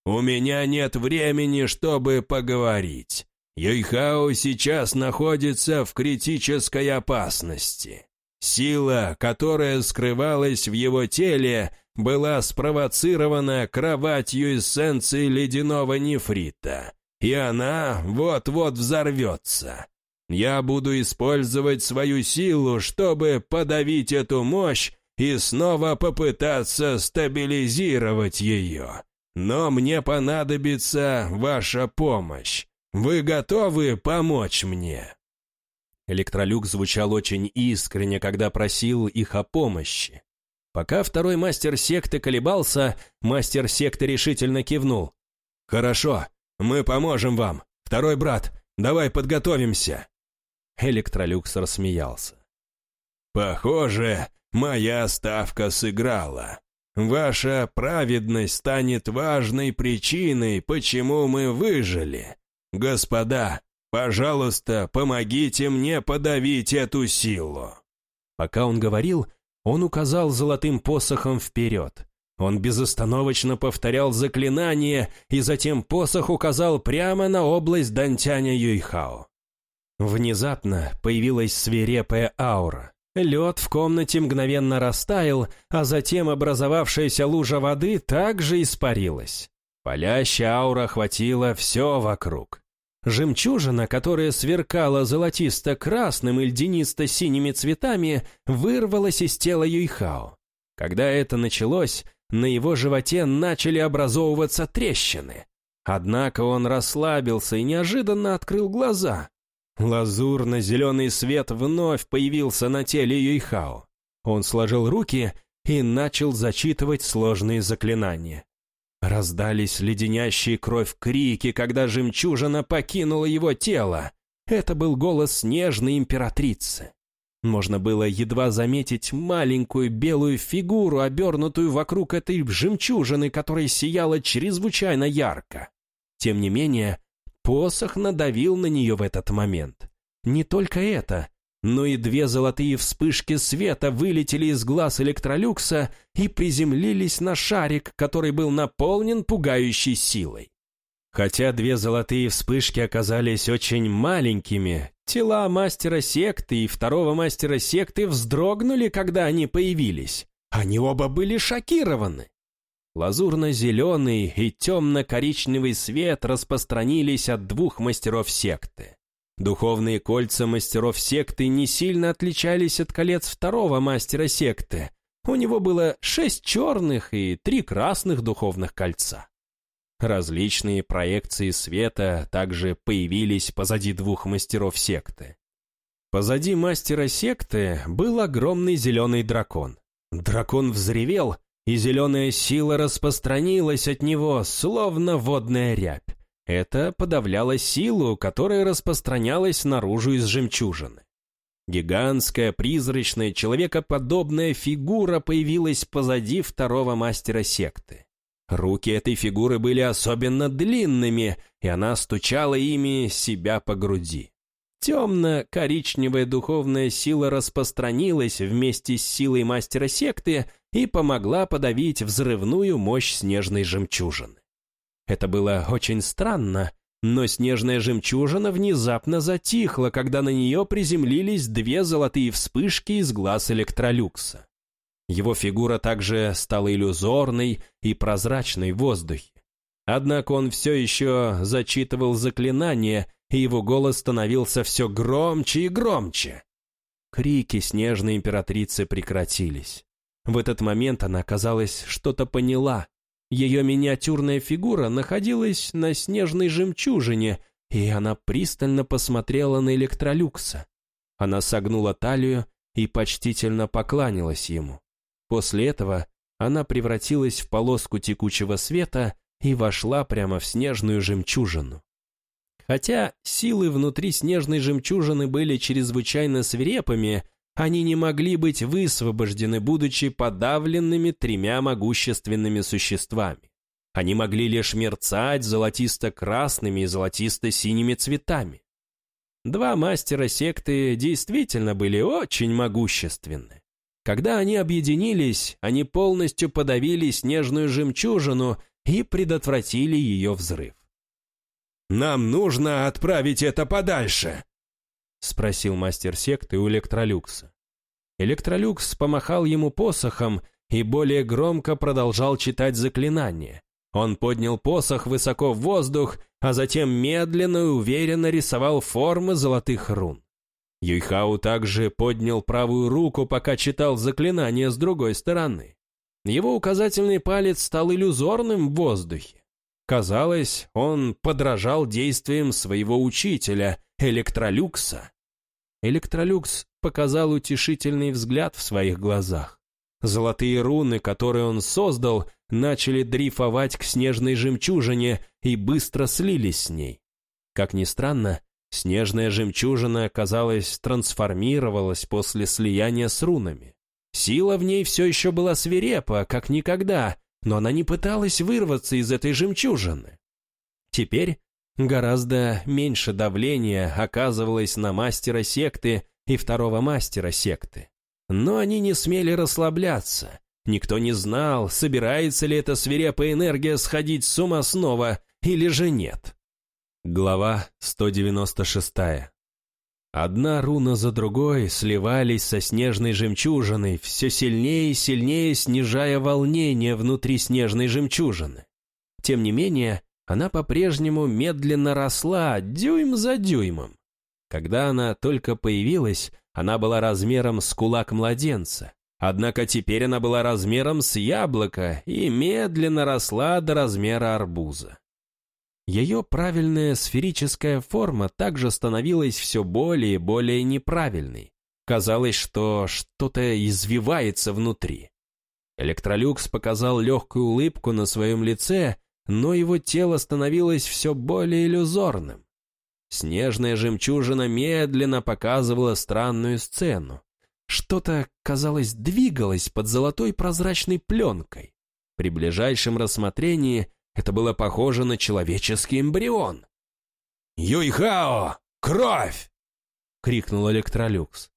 У меня нет времени, чтобы поговорить. Юйхао сейчас находится в критической опасности. Сила, которая скрывалась в его теле, была спровоцирована кроватью эссенции ледяного нефрита, и она вот-вот взорвется. Я буду использовать свою силу, чтобы подавить эту мощь и снова попытаться стабилизировать ее. Но мне понадобится ваша помощь. Вы готовы помочь мне?» Электролюк звучал очень искренне, когда просил их о помощи. Пока второй мастер секты колебался, мастер секты решительно кивнул. «Хорошо, мы поможем вам. Второй брат, давай подготовимся». Электролюкс рассмеялся. «Похоже, моя ставка сыграла. Ваша праведность станет важной причиной, почему мы выжили. Господа, Пожалуйста, помогите мне подавить эту силу». Пока он говорил, он указал золотым посохом вперед. Он безостановочно повторял заклинание, и затем посох указал прямо на область Дантяня Юйхао. Внезапно появилась свирепая аура. Лед в комнате мгновенно растаял, а затем образовавшаяся лужа воды также испарилась. Палящая аура охватила все вокруг. Жемчужина, которая сверкала золотисто-красным и льдинисто-синими цветами, вырвалась из тела Юйхао. Когда это началось, на его животе начали образовываться трещины. Однако он расслабился и неожиданно открыл глаза. Лазурно-зеленый свет вновь появился на теле Юйхао. Он сложил руки и начал зачитывать сложные заклинания. Раздались леденящие кровь крики, когда жемчужина покинула его тело. Это был голос снежной императрицы. Можно было едва заметить маленькую белую фигуру, обернутую вокруг этой жемчужины, которая сияла чрезвычайно ярко. Тем не менее, посох надавил на нее в этот момент. Не только это. но и две золотые вспышки света вылетели из глаз электролюкса и приземлились на шарик, который был наполнен пугающей силой. Хотя две золотые вспышки оказались очень маленькими, тела мастера секты и второго мастера секты вздрогнули, когда они появились. Они оба были шокированы. Лазурно-зеленый и темно-коричневый свет распространились от двух мастеров секты. Духовные кольца мастеров секты не сильно отличались от колец второго мастера секты. У него было шесть черных и три красных духовных кольца. Различные проекции света также появились позади двух мастеров секты. Позади мастера секты был огромный зеленый дракон. Дракон взревел, и зеленая сила распространилась от него, словно водная рябь. Это подавляло силу, которая распространялась наружу из жемчужины. Гигантская, призрачная, человекоподобная фигура появилась позади второго мастера секты. Руки этой фигуры были особенно длинными, и она стучала ими себя по груди. Темно-коричневая духовная сила распространилась вместе с силой мастера секты и помогла подавить взрывную мощь снежной жемчужины. Это было очень странно, но снежная жемчужина внезапно затихла, когда на нее приземлились две золотые вспышки из глаз электролюкса. Его фигура также стала иллюзорной и прозрачной в воздухе. Однако он все еще зачитывал заклинание, и его голос становился все громче и громче. Крики снежной императрицы прекратились. В этот момент она, казалось, что-то поняла ее миниатюрная фигура находилась на снежной жемчужине, и она пристально посмотрела на электролюкса. Она согнула талию и почтительно покланялась ему. После этого она превратилась в полоску текучего света и вошла прямо в снежную жемчужину. Хотя силы внутри снежной жемчужины были чрезвычайно свирепыми, они не могли быть высвобождены, будучи подавленными тремя могущественными существами. Они могли лишь мерцать золотисто-красными и золотисто-синими цветами. Два мастера секты действительно были очень могущественны. Когда они объединились, они полностью подавили снежную жемчужину и предотвратили ее взрыв. «Нам нужно отправить это подальше!» — спросил мастер секты у Электролюкса. Электролюкс помахал ему посохом и более громко продолжал читать заклинание. Он поднял посох высоко в воздух, а затем медленно и уверенно рисовал формы золотых рун. Юйхау также поднял правую руку, пока читал заклинание с другой стороны. Его указательный палец стал иллюзорным в воздухе. Казалось, он подражал действиям своего учителя, Электролюкса. Электролюкс показал утешительный взгляд в своих глазах. Золотые руны, которые он создал, начали дрейфовать к снежной жемчужине и быстро слились с ней. Как ни странно, снежная жемчужина, казалось, трансформировалась после слияния с рунами. Сила в ней все еще была свирепа, как никогда, но она не пыталась вырваться из этой жемчужины. Теперь гораздо меньше давления оказывалось на мастера секты и второго мастера секты. Но они не смели расслабляться. Никто не знал, собирается ли эта свирепая энергия сходить с ума снова или же нет. Глава 196 Одна руна за другой сливались со снежной жемчужиной, все сильнее и сильнее снижая волнение внутри снежной жемчужины. Тем не менее, она по-прежнему медленно росла, дюйм за дюймом. Когда она только появилась, она была размером с кулак младенца. Однако теперь она была размером с яблоко и медленно росла до размера арбуза. Ее правильная сферическая форма также становилась все более и более неправильной. Казалось, что что-то извивается внутри. Электролюкс показал легкую улыбку на своем лице, но его тело становилось все более иллюзорным. Снежная жемчужина медленно показывала странную сцену. Что-то, казалось, двигалось под золотой прозрачной пленкой. При ближайшем рассмотрении это было похоже на человеческий эмбрион. «Юйхао! Кровь!» — крикнул Электролюкс.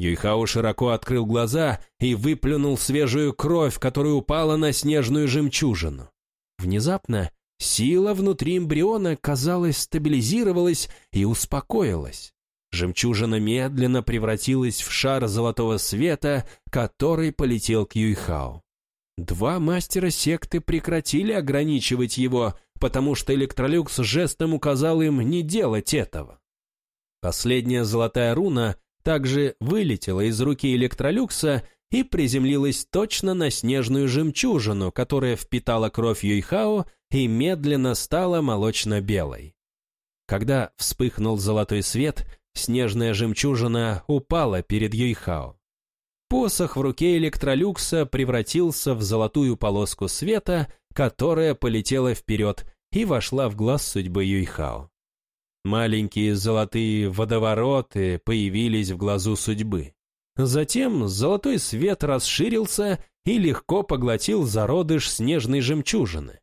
Юйхао широко открыл глаза и выплюнул свежую кровь, которая упала на снежную жемчужину. Внезапно сила внутри эмбриона, казалось, стабилизировалась и успокоилась. Жемчужина медленно превратилась в шар золотого света, который полетел к Юйхао. Два мастера секты прекратили ограничивать его, потому что Электролюкс жестом указал им не делать этого. Последняя золотая руна также вылетела из руки Электролюкса и приземлилась точно на снежную жемчужину, которая впитала кровь Юйхао и медленно стала молочно-белой. Когда вспыхнул золотой свет, снежная жемчужина упала перед Юйхао. Посох в руке Электролюкса превратился в золотую полоску света, которая полетела вперед и вошла в глаз судьбы Юйхао. Маленькие золотые водовороты появились в глазу судьбы. Затем золотой свет расширился и легко поглотил зародыш снежной жемчужины.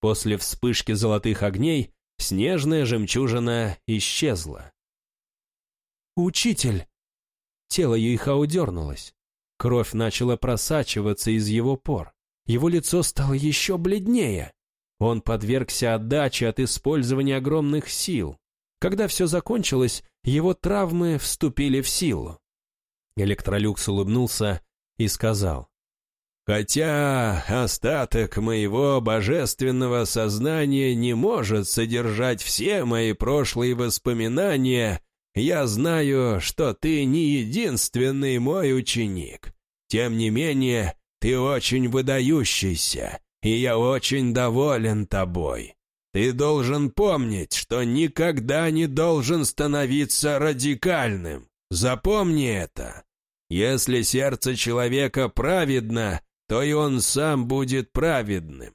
После вспышки золотых огней снежная жемчужина исчезла. «Учитель!» Тело Юйхао дернулось. Кровь начала просачиваться из его пор. Его лицо стало еще бледнее. Он подвергся отдаче от использования огромных сил. Когда все закончилось, его травмы вступили в силу. Электролюкс улыбнулся и сказал. «Хотя остаток моего божественного сознания не может содержать все мои прошлые воспоминания, я знаю, что ты не единственный мой ученик. Тем не менее, ты очень выдающийся, и я очень доволен тобой. Ты должен помнить, что никогда не должен становиться радикальным. Запомни это. Если сердце человека праведно, то и он сам будет праведным.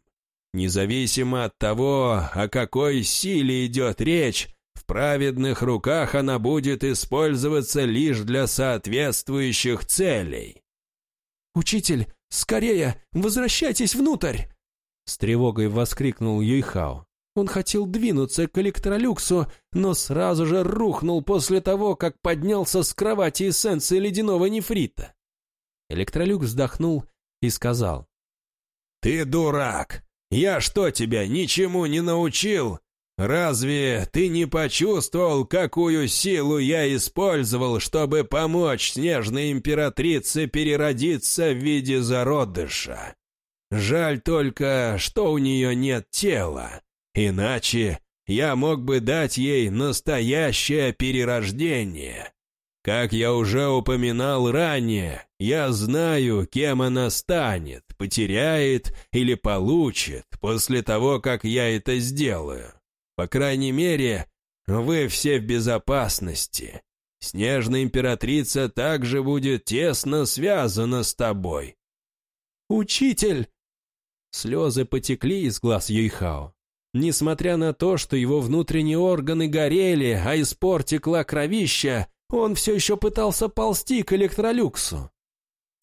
Независимо от того, о какой силе идет речь, в праведных руках она будет использоваться лишь для соответствующих целей. «Учитель, скорее, возвращайтесь внутрь!» С тревогой воскликнул Юйхао. Он хотел двинуться к электролюксу, но сразу же рухнул после того, как поднялся с кровати эссенции ледяного нефрита. Электролюкс вздохнул и сказал. «Ты дурак! Я что, тебя ничему не научил? «Разве ты не почувствовал, какую силу я использовал, чтобы помочь снежной императрице переродиться в виде зародыша? Жаль только, что у нее нет тела, иначе я мог бы дать ей настоящее перерождение. Как я уже упоминал ранее, я знаю, кем она станет, потеряет или получит после того, как я это сделаю». По крайней мере, вы все в безопасности. Снежная императрица также будет тесно связана с тобой. Учитель! Слезы потекли из глаз Юйхао. Несмотря на то, что его внутренние органы горели, а из пор текла кровища, он все еще пытался ползти к электролюксу.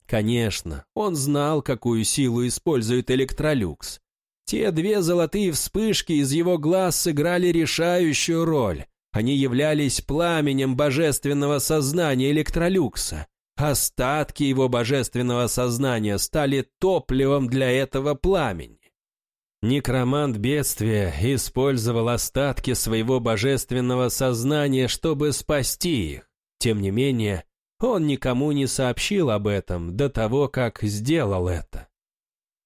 Конечно, он знал, какую силу использует электролюкс. Те две золотые вспышки из его глаз сыграли решающую роль. Они являлись пламенем божественного сознания Электролюкса. Остатки его божественного сознания стали топливом для этого пламени. Некромант бедствия использовал остатки своего божественного сознания, чтобы спасти их. Тем не менее, он никому не сообщил об этом до того, как сделал это.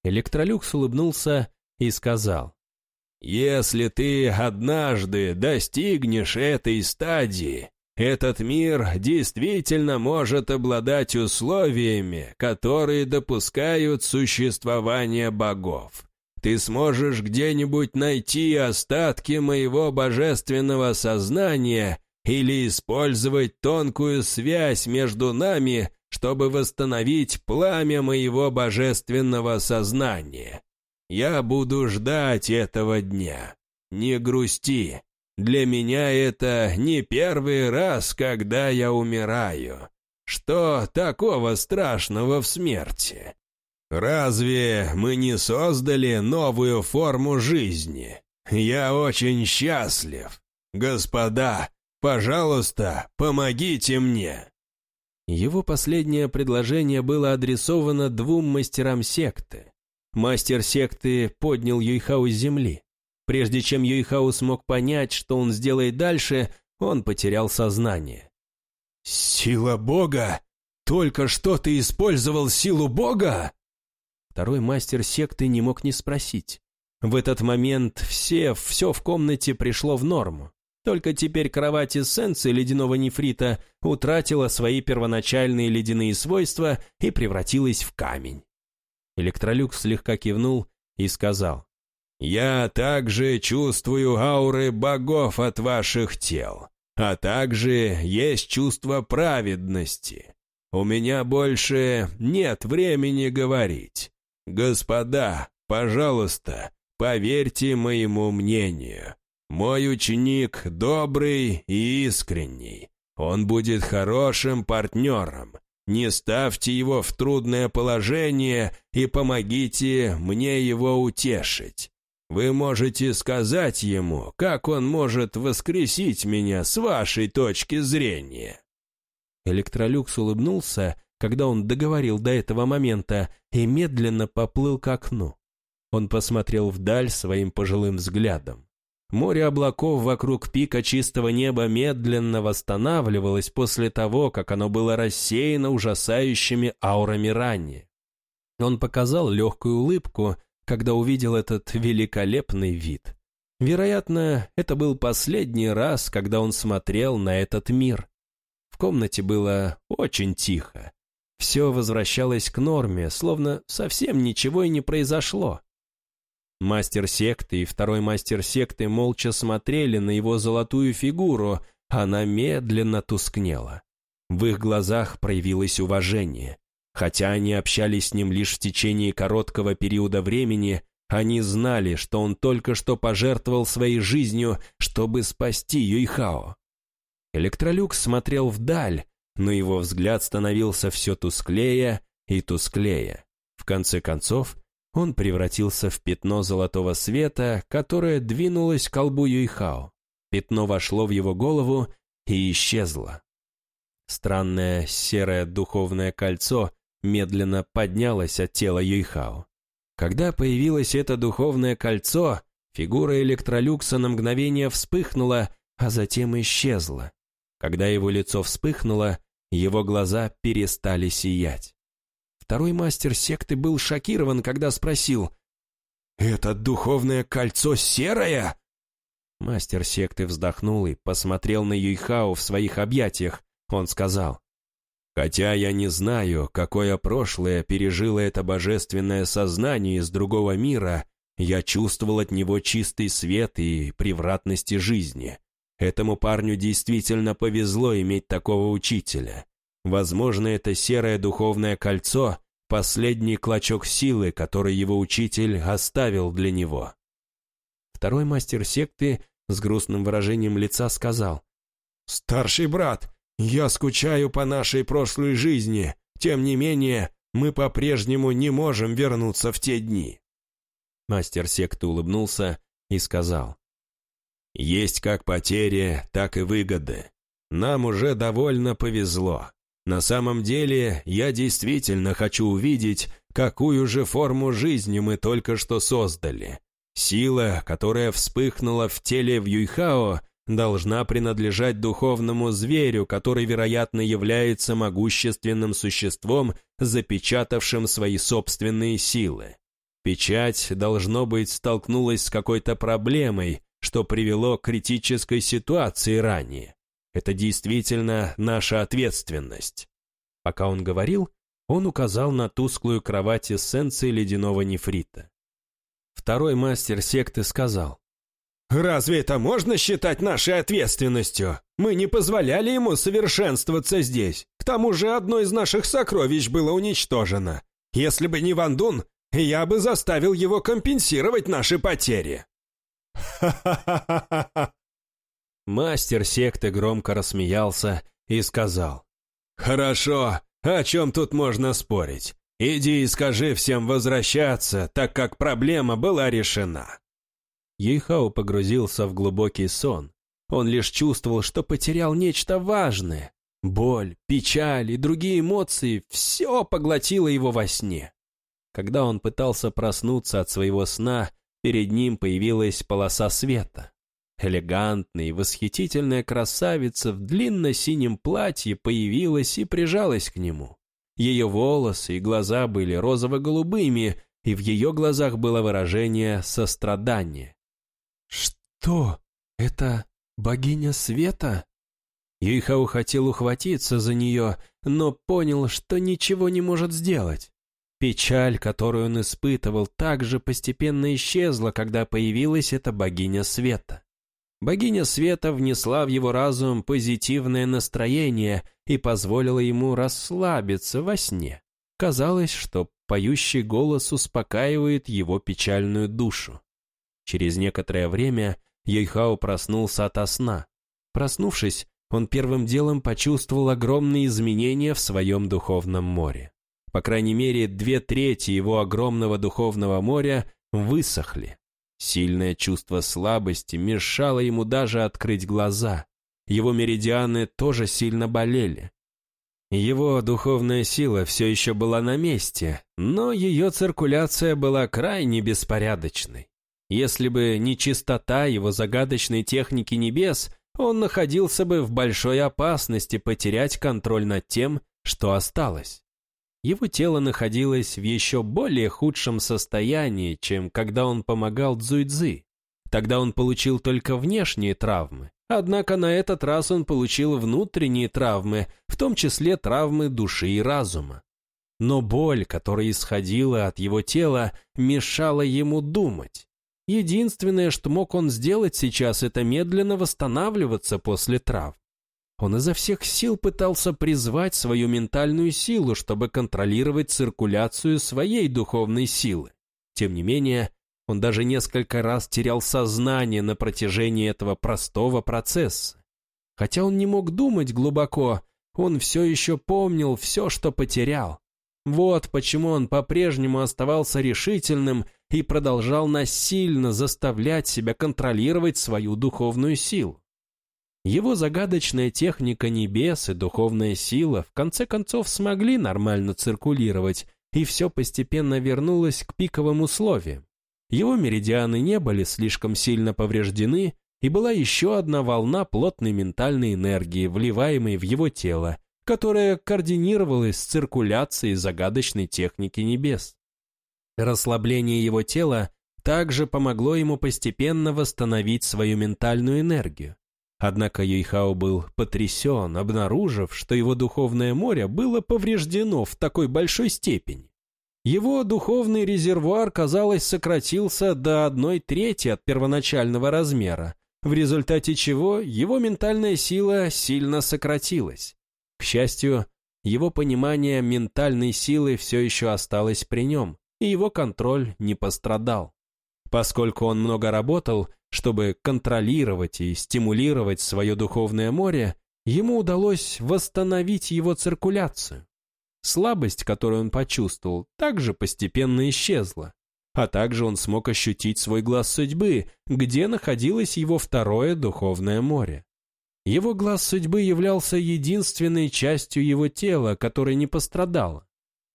Электролюкс улыбнулся и сказал, «Если ты однажды достигнешь этой стадии, этот мир действительно может обладать условиями, которые допускают существование богов. Ты сможешь где-нибудь найти остатки моего божественного сознания или использовать тонкую связь между нами, чтобы восстановить пламя моего божественного сознания. Я буду ждать этого дня. Не грусти. Для меня это не первый раз, когда я умираю. Что такого страшного в смерти? Разве мы не создали новую форму жизни? Я очень счастлив. Господа, Пожалуйста, помогите мне!» Его последнее предложение было адресовано двум мастерам секты. Мастер секты поднял Юйхау с земли. Прежде чем Юйхау смог понять, что он сделает дальше, он потерял сознание. «Сила Бога? Только что ты использовал силу Бога?» Второй мастер секты не мог не спросить. В этот момент все, все в комнате пришло в норму. Только теперь кровать эссенции ледяного нефрита утратила свои первоначальные ледяные свойства и превратилась в камень. Электролюк слегка кивнул и сказал. «Я также чувствую ауры богов от ваших тел, а также есть чувство праведности. У меня больше нет времени говорить. Господа, пожалуйста, поверьте моему мнению». Мой ученик добрый и искренний. Он будет хорошим партнером. Не ставьте его в трудное положение и помогите мне его утешить. Вы можете сказать ему, как он может воскресить меня с вашей точки зрения». Электролюкс улыбнулся, когда он договорил до этого момента, и медленно поплыл к окну. Он посмотрел вдаль своим пожилым взглядом. Море облаков вокруг пика чистого неба медленно восстанавливалось после того, как оно было рассеяно ужасающими аурами ранее. Он показал легкую улыбку, когда увидел этот великолепный вид. Вероятно, это был последний раз, когда он смотрел на этот мир. В комнате было очень тихо. Все возвращалось к норме, словно совсем ничего и не произошло. Мастер секты и второй мастер секты молча смотрели на его золотую фигуру, она медленно тускнела. В их глазах проявилось уважение. Хотя они общались с ним лишь в течение короткого периода времени, они знали, что он только что пожертвовал своей жизнью, чтобы спасти Юйхао. Электролюкс смотрел вдаль, но его взгляд становился все тусклее и тусклее. В конце концов, он превратился в пятно золотого света, которое двинулось к колбу Юйхао. Пятно вошло в его голову и исчезло. Странное серое духовное кольцо медленно поднялось от тела Юйхао. Когда появилось это духовное кольцо, фигура электролюкса на мгновение вспыхнула, а затем исчезла. Когда его лицо вспыхнуло, его глаза перестали сиять. Второй мастер секты был шокирован, когда спросил «Это духовное кольцо серое?» Мастер секты вздохнул и посмотрел на Юйхао в своих объятиях. Он сказал «Хотя я не знаю, какое прошлое пережило это божественное сознание из другого мира, я чувствовал от него чистый свет и превратности жизни. Этому парню действительно повезло иметь такого учителя. Возможно, это серое духовное кольцо — последний клочок силы, который его учитель оставил для него. Второй мастер секты с грустным выражением лица сказал, «Старший брат, я скучаю по нашей прошлой жизни, тем не менее, мы по-прежнему не можем вернуться в те дни». Мастер секты улыбнулся и сказал, «Есть как потери, так и выгоды. Нам уже довольно повезло. На самом деле, я действительно хочу увидеть, какую же форму жизни мы только что создали. Сила, которая вспыхнула в теле в Юйхао, должна принадлежать духовному зверю, который, вероятно, является могущественным существом, запечатавшим свои собственные силы. Печать, должно быть, столкнулась с какой-то проблемой, что привело к критической ситуации ранее. Это действительно наша ответственность. Пока он говорил, он указал на тусклую кровать эссенции ледяного нефрита. Второй мастер секты сказал, «Разве это можно считать нашей ответственностью? Мы не позволяли ему совершенствоваться здесь. К тому же одно из наших сокровищ было уничтожено. Если бы не Ван Дун, я бы заставил его компенсировать наши потери». «Ха-ха-ха-ха-ха!» Мастер секты громко рассмеялся и сказал. «Хорошо, о чем тут можно спорить? Иди и скажи всем возвращаться, так как проблема была решена». Ейхау погрузился в глубокий сон. Он лишь чувствовал, что потерял нечто важное. Боль, печаль и другие эмоции – все поглотило его во сне. Когда он пытался проснуться от своего сна, перед ним появилась полоса света. Элегантная и восхитительная красавица в длинно-синем платье появилась и прижалась к нему. Ее волосы и глаза были розово-голубыми, и в ее глазах было выражение сострадания. «Что? Это богиня света?» Юйхау хотел ухватиться за нее, но понял, что ничего не может сделать. Печаль, которую он испытывал, также постепенно исчезла, когда появилась эта богиня света. Богиня света внесла в его разум позитивное настроение и позволила ему расслабиться во сне. Казалось, что поющий голос успокаивает его печальную душу. Через некоторое время Йойхао проснулся ото сна. Проснувшись, он первым делом почувствовал огромные изменения в своем духовном море. По крайней мере, две трети его огромного духовного моря высохли. Сильное чувство слабости мешало ему даже открыть глаза. Его меридианы тоже сильно болели. Его духовная сила все еще была на месте, но ее циркуляция была крайне беспорядочной. Если бы не чистота его загадочной техники небес, он находился бы в большой опасности потерять контроль над тем, что осталось его тело находилось в еще более худшем состоянии, чем когда он помогал Цзуйцзы. Тогда он получил только внешние травмы, однако на этот раз он получил внутренние травмы, в том числе травмы души и разума. Но боль, которая исходила от его тела, мешала ему думать. Единственное, что мог он сделать сейчас, это медленно восстанавливаться после травм. Он изо всех сил пытался призвать свою ментальную силу, чтобы контролировать циркуляцию своей духовной силы. Тем не менее, он даже несколько раз терял сознание на протяжении этого простого процесса. Хотя он не мог думать глубоко, он все еще помнил все, что потерял. Вот почему он по-прежнему оставался решительным и продолжал насильно заставлять себя контролировать свою духовную силу. Его загадочная техника небес и духовная сила в конце концов смогли нормально циркулировать, и все постепенно вернулось к пиковым условиям. Его меридианы не были слишком сильно повреждены, и была еще одна волна плотной ментальной энергии, вливаемой в его тело, которая координировалась с циркуляцией загадочной техники небес. Расслабление его тела также помогло ему постепенно восстановить свою ментальную энергию. Однако Юйхао был потрясен, обнаружив, что его духовное море было повреждено в такой большой степени. Его духовный резервуар, казалось, сократился до одной трети от первоначального размера, в результате чего его ментальная сила сильно сократилась. К счастью, его понимание ментальной силы все еще осталось при нем, и его контроль не пострадал. Поскольку он много работал, чтобы контролировать и стимулировать свое духовное море, ему удалось восстановить его циркуляцию. Слабость, которую он почувствовал, также постепенно исчезла. А также он смог ощутить свой глаз судьбы, где находилось его второе духовное море. Его глаз судьбы являлся единственной частью его тела, которая не пострадала.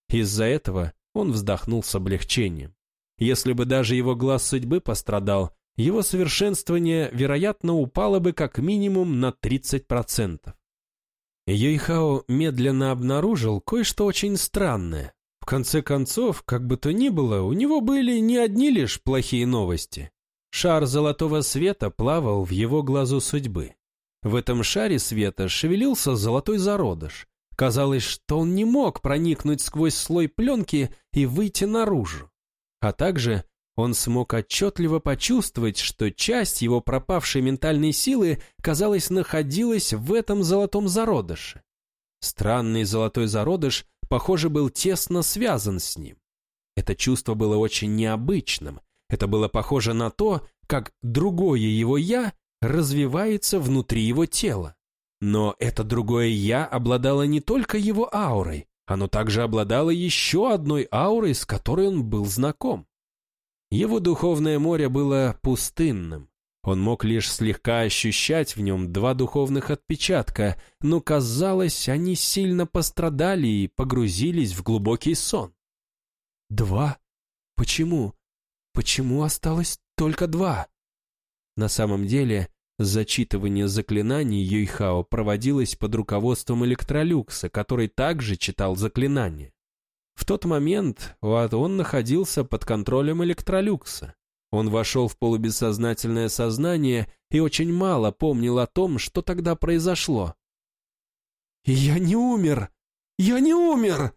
Из-за этого он вздохнул с облегчением. Если бы даже его глаз судьбы пострадал, его совершенствование, вероятно, упало бы как минимум на 30%. Юйхао медленно обнаружил кое-что очень странное. В конце концов, как бы то ни было, у него были не одни лишь плохие новости. Шар золотого света плавал в его глазу судьбы. В этом шаре света шевелился золотой зародыш. Казалось, что он не мог проникнуть сквозь слой пленки и выйти наружу. А также он смог отчетливо почувствовать, что часть его пропавшей ментальной силы, казалось, находилась в этом золотом зародыше. Странный золотой зародыш, похоже, был тесно связан с ним. Это чувство было очень необычным. Это было похоже на то, как другое его «я» развивается внутри его тела. Но это другое «я» обладало не только его аурой, оно также обладало еще одной аурой, с которой он был знаком. Его духовное море было пустынным. Он мог лишь слегка ощущать в нем два духовных отпечатка, но, казалось, они сильно пострадали и погрузились в глубокий сон. Два? Почему? Почему осталось только два? На самом деле, зачитывание заклинаний Юйхао проводилось под руководством Электролюкса, который также читал заклинания. В тот момент он находился под контролем Электролюкса. Он вошел в полубессознательное сознание и очень мало помнил о том, что тогда произошло. «Я не умер! Я не умер!»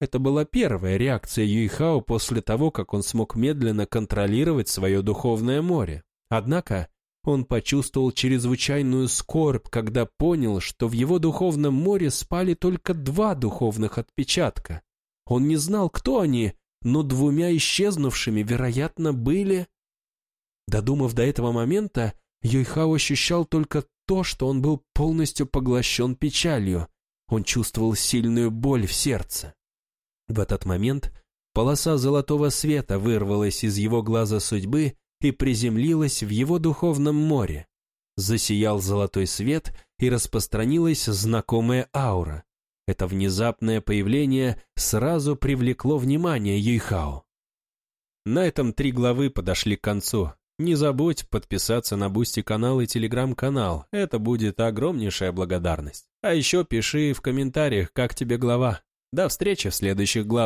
Это была первая реакция Юйхао после того, как он смог медленно контролировать свое духовное море. Однако он почувствовал чрезвычайную скорбь, когда понял, что в его духовном море спали только два духовных отпечатка. Он не знал, кто они, но двумя исчезнувшими, вероятно, были... Додумав до этого момента, Юйхао ощущал только то, что он был полностью поглощен печалью. Он чувствовал сильную боль в сердце. В этот момент полоса золотого света вырвалась из его глаза судьбы и приземлилась в его духовном море. Засиял золотой свет и распространилась знакомая аура. Это внезапное появление сразу привлекло внимание Юйхао. На этом три главы подошли к концу. Не забудь подписаться на Бусти канал и Телеграм-канал, это будет огромнейшая благодарность. А еще пиши в комментариях, как тебе глава. До встречи в следующих главах.